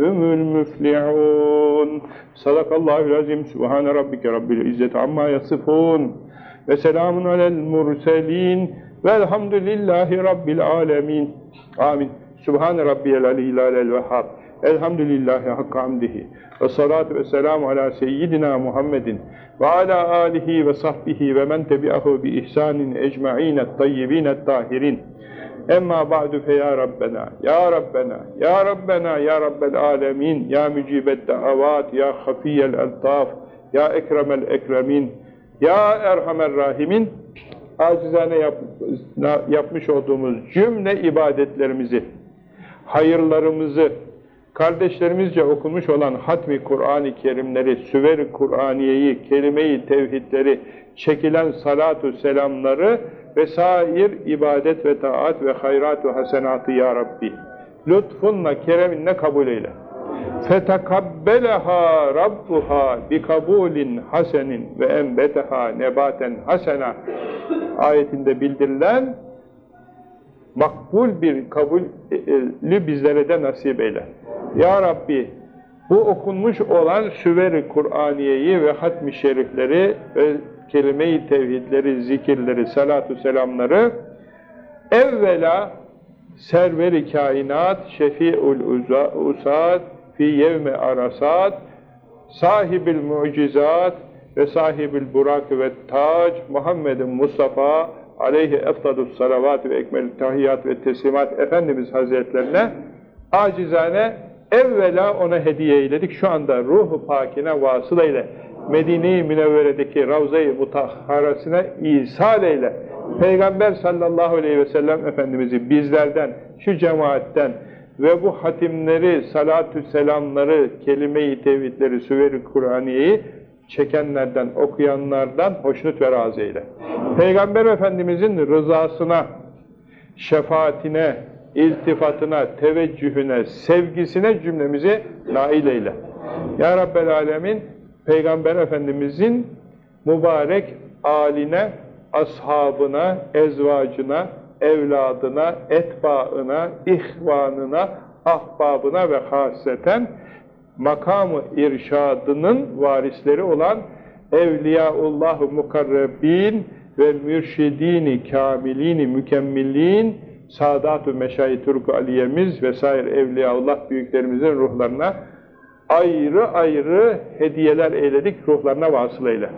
humul müflihun. Sadakallahu lazim. Subhane rabbike rabbil izzeti amma yasifun. Ve selamun alel murselin. Velhamdülillahi rabbil alemin. Amin. Subhane rabbiyel alilal vehhab. Elhamdülillahi hakka hamdihi. Ve salatu ve selamu ala seyyidina Muhammedin ve ala alihi ve sahbihi ve men tebi'ahu bi ihsanin ecma'ine tayyibine tahirin. Emma ba'du fe ya Rabbena, ya Rabbena, ya Rabbena, ya Rabbel alemin, ya mücibet da'avat, ya hafiyel eltaf, ya ekremel ekremin, ya erhamer rahimin, acizane yap, yapmış olduğumuz cümle ibadetlerimizi, hayırlarımızı, kardeşlerimizce okunmuş olan hatmi Kur'an-ı Kerimleri, süver-i Kur'aniyeyi, kelime-i tevhidleri, çekilen salatu selamları vesair ibadet ve taat ve hayrat ve hasenatı ya Rabbi. Lütfunla, kereminle kabul eyle. فَتَكَبَّلَهَا رَبُّهَا بِكَبُولٍ hasenin ve enbeteha nebaten hasena ayetinde bildirilen makbul bir kabulü bizlere de nasip eyle. Ya Rabbi bu okunmuş olan süver-i Kur'aniyeyi ve hatmi şerifleri ve kelime-i tevhidleri, zikirleri, salatu selamları evvela server-i kainat, şefi'ul usad, fi yevme arasat, sahibil mucizat ve sahibil burak ve tac, Muhammedin Mustafa aleyhi efdadus salavat ve ekmel tahiyyat ve teslimat Efendimiz Hazretlerine acizane evvela ona hediye eyledik. Şu anda ruhu pakine vasıl eyle. Medine-i Münevvere'deki Ravza-i Mutahharasına ishal eyle. Peygamber sallallahu aleyhi ve sellem Efendimiz'i bizlerden, şu cemaatten ve bu hatimleri, salatü selamları, kelime-i tevhidleri, süver-i Kur'aniyeyi çekenlerden, okuyanlardan hoşnut ve razı eyle. Peygamber Efendimiz'in rızasına, şefaatine, iltifatına, teveccühüne, sevgisine cümlemizi nail eyle. Ya Rabbel Alemin, Peygamber Efendimiz'in mübarek aline, ashabına, ezvacına, evladına, etbaına, ihvanına, ahbabına ve haseten makamı irşadının varisleri olan Evliyaullah-ı Mukarrebin ve mürşidini kamilini mükemmilin Sadat-ı Meşayi Turk Aliyemiz vesaire Evliyaullah büyüklerimizin ruhlarına ayrı ayrı hediyeler eyledik, ruhlarına vasıl eyle.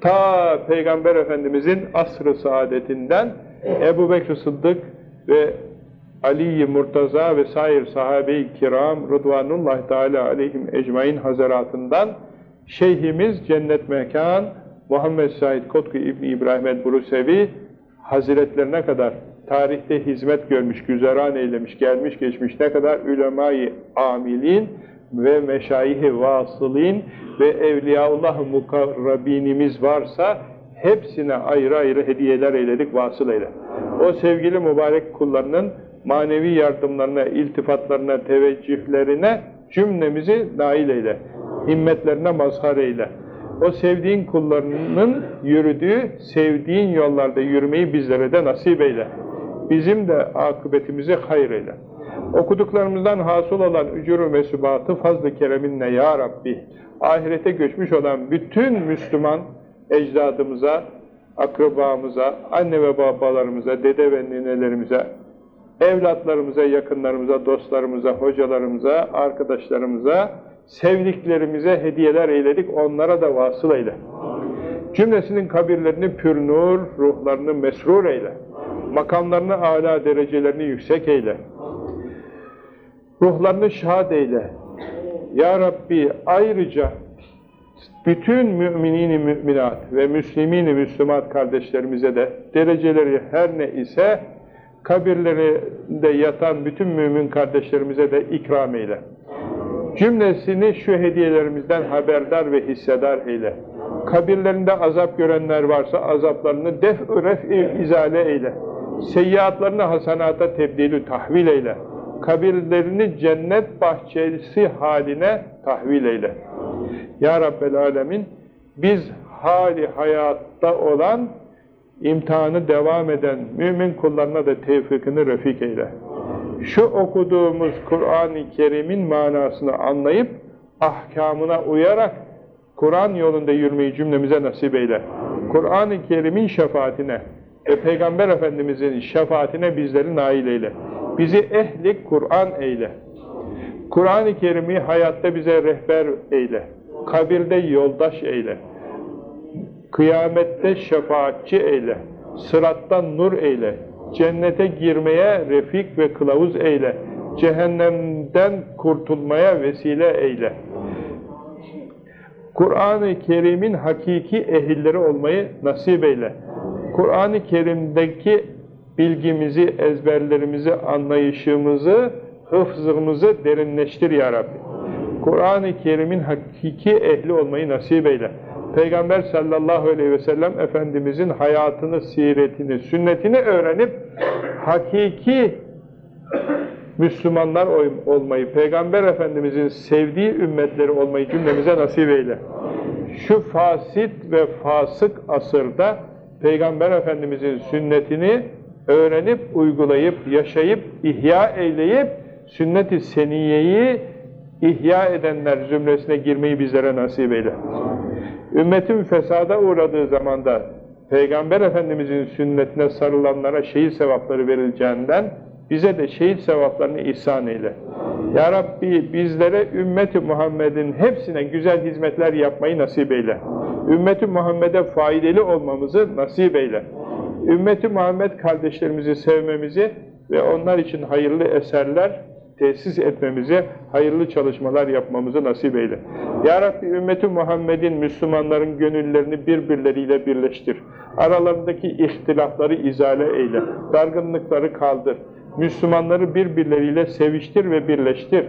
Ta Peygamber Efendimizin asr-ı saadetinden Ebu Bekir Sıddık ve Ali-i Murtaza ve sair sahabe-i kiram Rıdvanullahi Teala aleyhim ecmain hazaratından Şeyhimiz Cennet Mekan Muhammed Said Kotku İbni İbrahim el-Burusevi Hazretlerine kadar tarihte hizmet görmüş, güzeran eylemiş, gelmiş geçmiş ne kadar ulemayı amilin ve meşayih-i vasılin ve evliyaullah-ı mukarrabinimiz varsa hepsine ayrı ayrı hediyeler eyledik, vasıl eyle. O sevgili mübarek kullarının manevi yardımlarına, iltifatlarına, teveccühlerine cümlemizi nail eyle. Himmetlerine mazhar eyle. O sevdiğin kullarının yürüdüğü, sevdiğin yollarda yürümeyi bizlere de nasip eyle. Bizim de akıbetimizi hayır eyle. Okuduklarımızdan hasıl olan ücuru mesubatı fazl-ı kereminle ya Rabbi, ahirete göçmüş olan bütün Müslüman ecdadımıza, akrabamıza, anne ve babalarımıza, dede ve ninelerimize, evlatlarımıza, yakınlarımıza, dostlarımıza, hocalarımıza, arkadaşlarımıza, sevdiklerimize hediyeler eyledik, onlara da vasıl eyle. Cümlesinin kabirlerini pür nur, ruhlarını mesrur eyle. Makamlarını âlâ derecelerini yüksek eyle. Ruhlarını şad eyle. Ya Rabbi ayrıca bütün müminin müminat ve müslimini müslümat kardeşlerimize de dereceleri her ne ise kabirlerinde yatan bütün mümin kardeşlerimize de ikram eyle. Cümlesini şu hediyelerimizden haberdar ve hissedar eyle. Kabirlerinde azap görenler varsa azaplarını def-ü ref izale eyle. Seyyiatlarını hasanata tebdilü tahvil eyle. Kabirlerini cennet bahçesi haline tahvil eyle. Ya Rabbel Alemin biz hali hayatta olan imtihanı devam eden mümin kullarına da tevfikini refik eyle. Şu okuduğumuz Kur'an-ı Kerim'in manasını anlayıp ahkamına uyarak Kur'an yolunda yürümeyi cümlemize nasip eyle. Kur'an-ı Kerim'in şefaatine ve Peygamber Efendimiz'in şefaatine bizleri nail eyle. Bizi ehli Kur'an eyle. Kur'an-ı Kerim'i hayatta bize rehber eyle. Kabirde yoldaş eyle. Kıyamette şefaatçi eyle. Sırattan nur eyle. Cennete girmeye refik ve kılavuz eyle. Cehennemden kurtulmaya vesile eyle. Kur'an-ı Kerim'in hakiki ehilleri olmayı nasip eyle. Kur'an-ı Kerim'deki bilgimizi, ezberlerimizi, anlayışımızı hıfzımızı derinleştir ya Rabbi. Kur'an-ı Kerim'in hakiki ehli olmayı nasip eyle. Peygamber sallallahu aleyhi ve sellem Efendimizin hayatını, siretini, sünnetini öğrenip hakiki Müslümanlar olmayı, Peygamber Efendimizin sevdiği ümmetleri olmayı cümlemize nasip eyle. Şu fasit ve fasık asırda Peygamber Efendimizin sünnetini öğrenip, uygulayıp, yaşayıp, ihya eyleyip, sünnet-i seniyeyi ihya edenler zümresine girmeyi bizlere nasip eyle. Ümmetin fesada uğradığı zamanda Peygamber Efendimizin sünnetine sarılanlara şehit sevapları verileceğinden bize de şehit sevaplarını ihsan eyle. Ya Rabbi bizlere ümmeti Muhammed'in hepsine güzel hizmetler yapmayı nasip eyle. Ümmeti Muhammed'e faydalı olmamızı nasip eyle. Ümmeti Muhammed kardeşlerimizi sevmemizi ve onlar için hayırlı eserler tesis etmemizi, hayırlı çalışmalar yapmamızı nasip eyle. Ya Rabbi ümmeti Muhammed'in, Müslümanların gönüllerini birbirleriyle birleştir. Aralarındaki ihtilafları izale eyle. Dargınlıkları kaldır. Müslümanları birbirleriyle seviştir ve birleştir.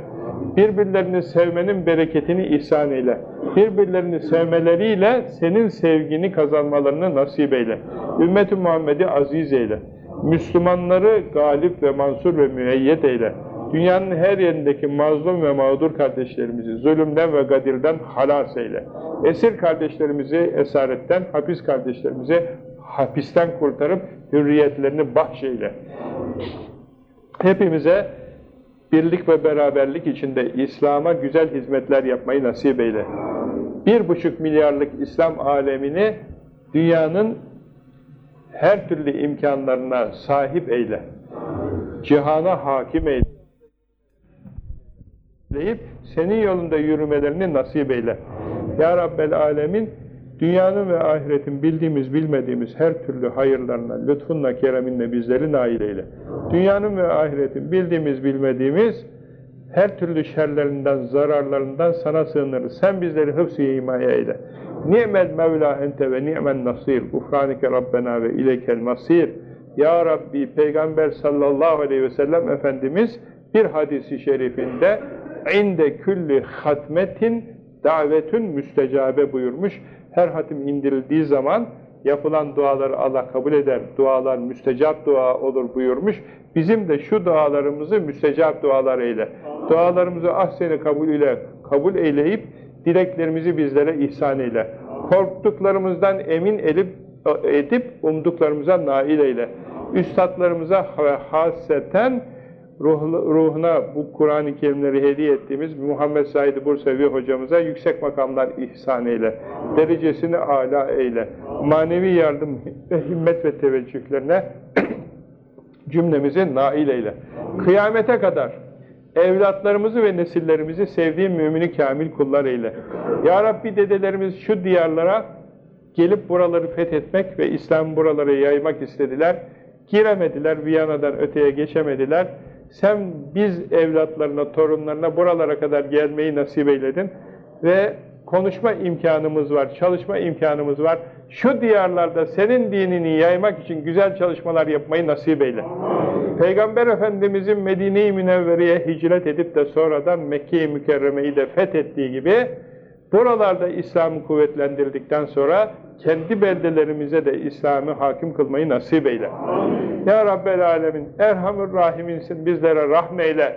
Birbirlerini sevmenin bereketini ihsan eyle. Birbirlerini sevmeleriyle senin sevgini kazanmalarını nasip eyle. Ümmeti Muhammed'i aziz eyle. Müslümanları galip ve mansur ve müeyyet eyle. Dünyanın her yerindeki mazlum ve mağdur kardeşlerimizi zulümden ve gadirden halas eyle. Esir kardeşlerimizi esaretten, hapis kardeşlerimizi hapisten kurtarıp hürriyetlerini bahşeyle. Hepimize birlik ve beraberlik içinde İslam'a güzel hizmetler yapmayı nasip eyle. Bir buçuk milyarlık İslam alemini dünyanın her türlü imkanlarına sahip eyle. Cihana hakim eyle. Deyip senin yolunda yürümelerini nasip eyle. Ya Rabbel Alemin dünyanın ve ahiretin bildiğimiz bilmediğimiz her türlü hayırlarına, lütfunla, kereminle bizleri nail eyle. Dünyanın ve ahiretin bildiğimiz bilmediğimiz her türlü şerlerinden, zararlarından sana sığınırız. Sen bizleri hıfz-ı himaye eyle. Ni'mel Mevla ente ve ni'men nasir. Gufranike Rabbena ve ilekel masir. Ya Rabbi Peygamber sallallahu aleyhi ve sellem Efendimiz bir hadisi şerifinde inde külli hatmetin davetün müstecabe buyurmuş. Her hatim indirildiği zaman yapılan duaları Allah kabul eder. Dualar müstecap dua olur buyurmuş. Bizim de şu dualarımızı müstecap dualar eyle. Dualarımızı ahseni kabul ile kabul eyleyip dileklerimizi bizlere ihsan eyle. Korktuklarımızdan emin edip, edip umduklarımıza nail eyle. Üstadlarımıza ve haseten ruhuna bu Kur'an-ı Kerimleri hediye ettiğimiz Muhammed Said Bursevi hocamıza yüksek makamlar ihsan eyle. Derecesini âlâ eyle. Manevi yardım ve himmet ve teveccühlerine cümlemizi nail eyle. Kıyamete kadar evlatlarımızı ve nesillerimizi sevdiğin mümini kamil kullar eyle. Ya Rabbi dedelerimiz şu diyarlara gelip buraları fethetmek ve İslam buraları yaymak istediler. Giremediler, Viyana'dan öteye geçemediler. Sen biz evlatlarına, torunlarına buralara kadar gelmeyi nasip eyledin. Ve konuşma imkanımız var, çalışma imkanımız var. Şu diyarlarda senin dinini yaymak için güzel çalışmalar yapmayı nasip eyle. Peygamber Efendimizin Medine-i Münevvere'ye hicret edip de sonradan Mekke-i Mükerreme'yi de fethettiği gibi buralarda İslam'ı kuvvetlendirdikten sonra kendi beldelerimize de İslam'ı hakim kılmayı nasip eyle. Ya Rabbel Alemin, Erhamur Rahiminsin, bizlere rahmeyle.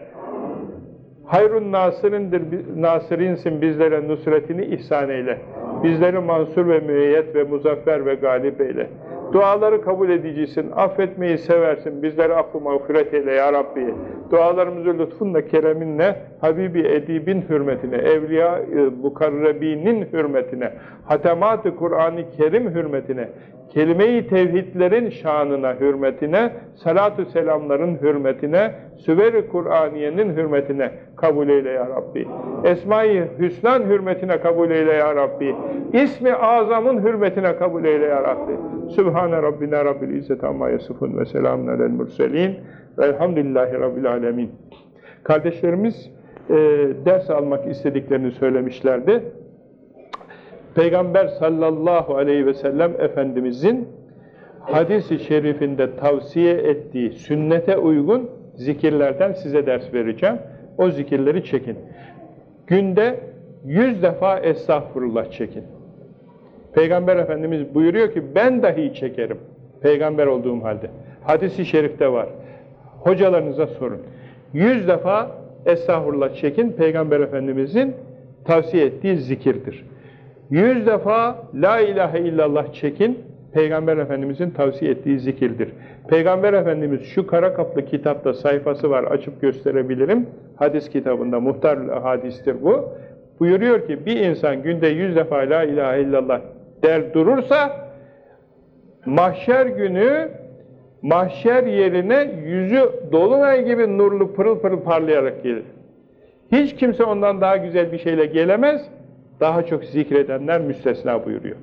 Hayrun Nasır'ındır, Nasır'insin, bizlere nusretini ihsan eyle. Bizleri mansur ve müeyyet ve muzaffer ve galip eyle. Duaları kabul edicisin, affetmeyi seversin, bizleri affı mağfiret eyle ya Rabbi. Dualarımızı lütfunla, kereminle, Habibi Edib'in hürmetine, Evliya-ı Mukarrebinin hürmetine, Hatemat-ı Kur'an-ı Kerim hürmetine, kelime-i tevhidlerin şanına, hürmetine, salatü selamların hürmetine, süver-i Kur'aniyenin hürmetine kabul eyle ya Rabbi. Esma-i Hüsnan hürmetine kabul eyle ya Rabbi. İsmi Azam'ın hürmetine kabul eyle ya Rabbi. Sübhane Rabbina Rabbil İzzet Amma Yasifun ve selamun alel murselin velhamdülillahi Rabbil Alemin. Kardeşlerimiz e, ders almak istediklerini söylemişlerdi. Peygamber sallallahu aleyhi ve sellem Efendimizin hadis-i şerifinde tavsiye ettiği sünnete uygun zikirlerden size ders vereceğim. O zikirleri çekin. Günde yüz defa estağfurullah çekin. Peygamber Efendimiz buyuruyor ki ben dahi çekerim. Peygamber olduğum halde. Hadisi şerifte var. Hocalarınıza sorun. Yüz defa estağfurullah çekin. Peygamber Efendimizin tavsiye ettiği zikirdir. Yüz defa la ilahe illallah çekin. Peygamber Efendimizin tavsiye ettiği zikirdir. Peygamber Efendimiz şu kara kaplı kitapta sayfası var açıp gösterebilirim. Hadis kitabında muhtar hadistir bu. Buyuruyor ki bir insan günde yüz defa la ilahe illallah der durursa mahşer günü mahşer yerine yüzü dolunay gibi nurlu pırıl pırıl parlayarak gelir. Hiç kimse ondan daha güzel bir şeyle gelemez. Daha çok zikredenler müstesna buyuruyor.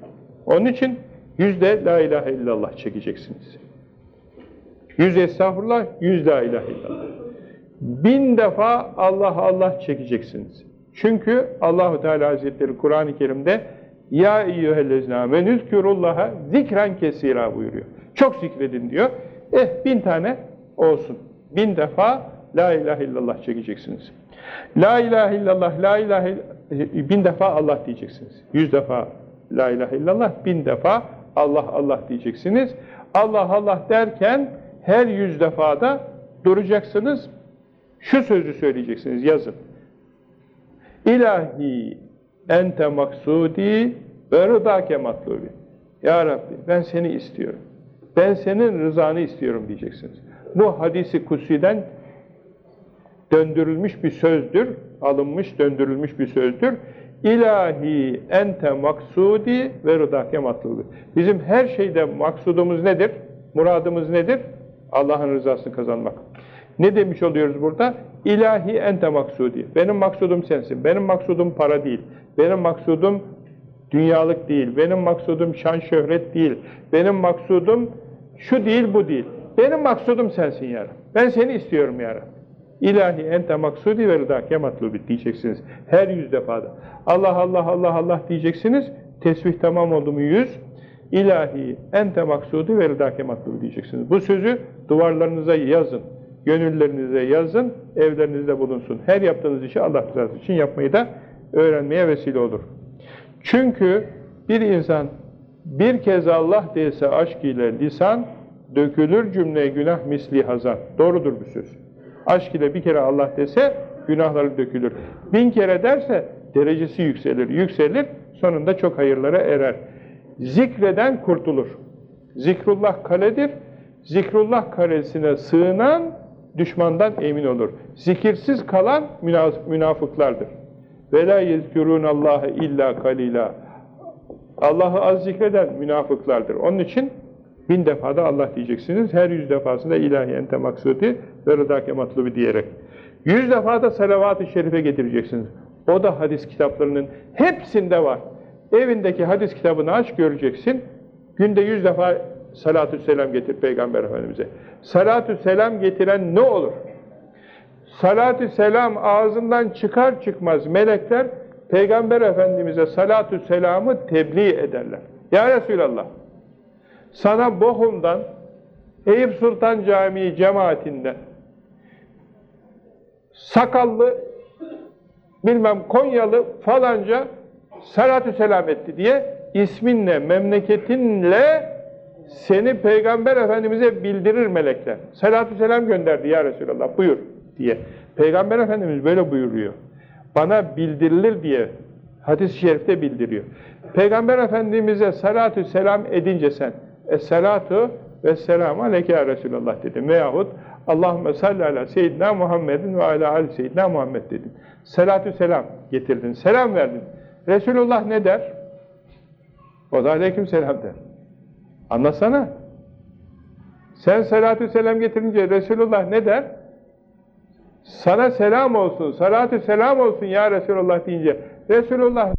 Onun için yüzde la ilahe illallah çekeceksiniz. Yüz estağfurullah, yüz la ilahe illallah. Bin defa Allah Allah çekeceksiniz. Çünkü Allahu Teala Hazretleri Kur'an-ı Kerim'de ya eyyühellezina ve nüzkürullaha zikren kesira buyuruyor. Çok zikredin diyor. Eh bin tane olsun. Bin defa la ilahe illallah çekeceksiniz. La ilahe illallah, la ilahe bin defa Allah diyeceksiniz. Yüz defa la ilahe illallah, bin defa Allah Allah diyeceksiniz. Allah Allah derken her yüz defada duracaksınız. Şu sözü söyleyeceksiniz, yazın. İlahi ente maksudi ve rıdake matlubi. Ya Rabbi ben seni istiyorum. Ben senin rızanı istiyorum diyeceksiniz. Bu hadisi kutsiden döndürülmüş bir sözdür. Alınmış, döndürülmüş bir sözdür. İlahi ente maksudi ve rıdake matlubi. Bizim her şeyde maksudumuz nedir? Muradımız nedir? Allah'ın rızasını kazanmak. Ne demiş oluyoruz burada? İlahi ente maksudi. Benim maksudum sensin. Benim maksudum para değil. Benim maksudum dünyalık değil. Benim maksudum şan şöhret değil. Benim maksudum şu değil bu değil. Benim maksudum sensin ya Ben seni istiyorum ya İlahi ente maksudi ve rıdake matlubi diyeceksiniz. Her yüz defada. Allah Allah Allah Allah diyeceksiniz. Tesbih tamam oldu mu yüz? İlahi ente maksudi ve rıdake matlubi diyeceksiniz. Bu sözü duvarlarınıza yazın. Gönüllerinize yazın. Evlerinizde bulunsun. Her yaptığınız işi Allah rızası için yapmayı da öğrenmeye vesile olur. Çünkü bir insan bir kez Allah dese aşk ile lisan dökülür cümle günah misli hazan. Doğrudur bu söz. Aşk ile bir kere Allah dese günahları dökülür. Bin kere derse derecesi yükselir. Yükselir sonunda çok hayırlara erer. Zikreden kurtulur. Zikrullah kaledir. Zikrullah karesine sığınan düşmandan emin olur. Zikirsiz kalan münafıklardır. Ve la yezkurunallaha illa kalila. Allah'ı az zikreden münafıklardır. Onun için bin defada Allah diyeceksiniz. Her yüz defasında ilahi ente maksudi ve rıdake matlubi diyerek. Yüz defada salavat-ı şerife getireceksiniz. O da hadis kitaplarının hepsinde var. Evindeki hadis kitabını aç göreceksin. Günde yüz defa salatü selam getir Peygamber Efendimiz'e. Salatü selam getiren ne olur? Salatü selam ağzından çıkar çıkmaz melekler Peygamber Efendimiz'e salatü selamı tebliğ ederler. Ya Resulallah sana Bohum'dan Eyüp Sultan Camii cemaatinden sakallı bilmem Konyalı falanca salatü selam etti diye isminle, memleketinle seni Peygamber Efendimiz'e bildirir melekler. Salatü selam gönderdi ya Resulallah buyur diye. Peygamber Efendimiz böyle buyuruyor. Bana bildirilir diye hadis-i şerifte bildiriyor. Peygamber Efendimiz'e salatü selam edince sen Es-salatu ve selamu aleyke ya Resulallah dedim. Veyahut Allahümme salli ala seyyidina Muhammedin ve ala ali seyyidina Muhammed dedim. Salatü selam getirdin, selam verdin. Resulullah ne der? O da aleyküm selam der. Anlasana. Sen salatü selam getirince Resulullah ne der? Sana selam olsun, salatü selam olsun ya Resulullah deyince Resulullah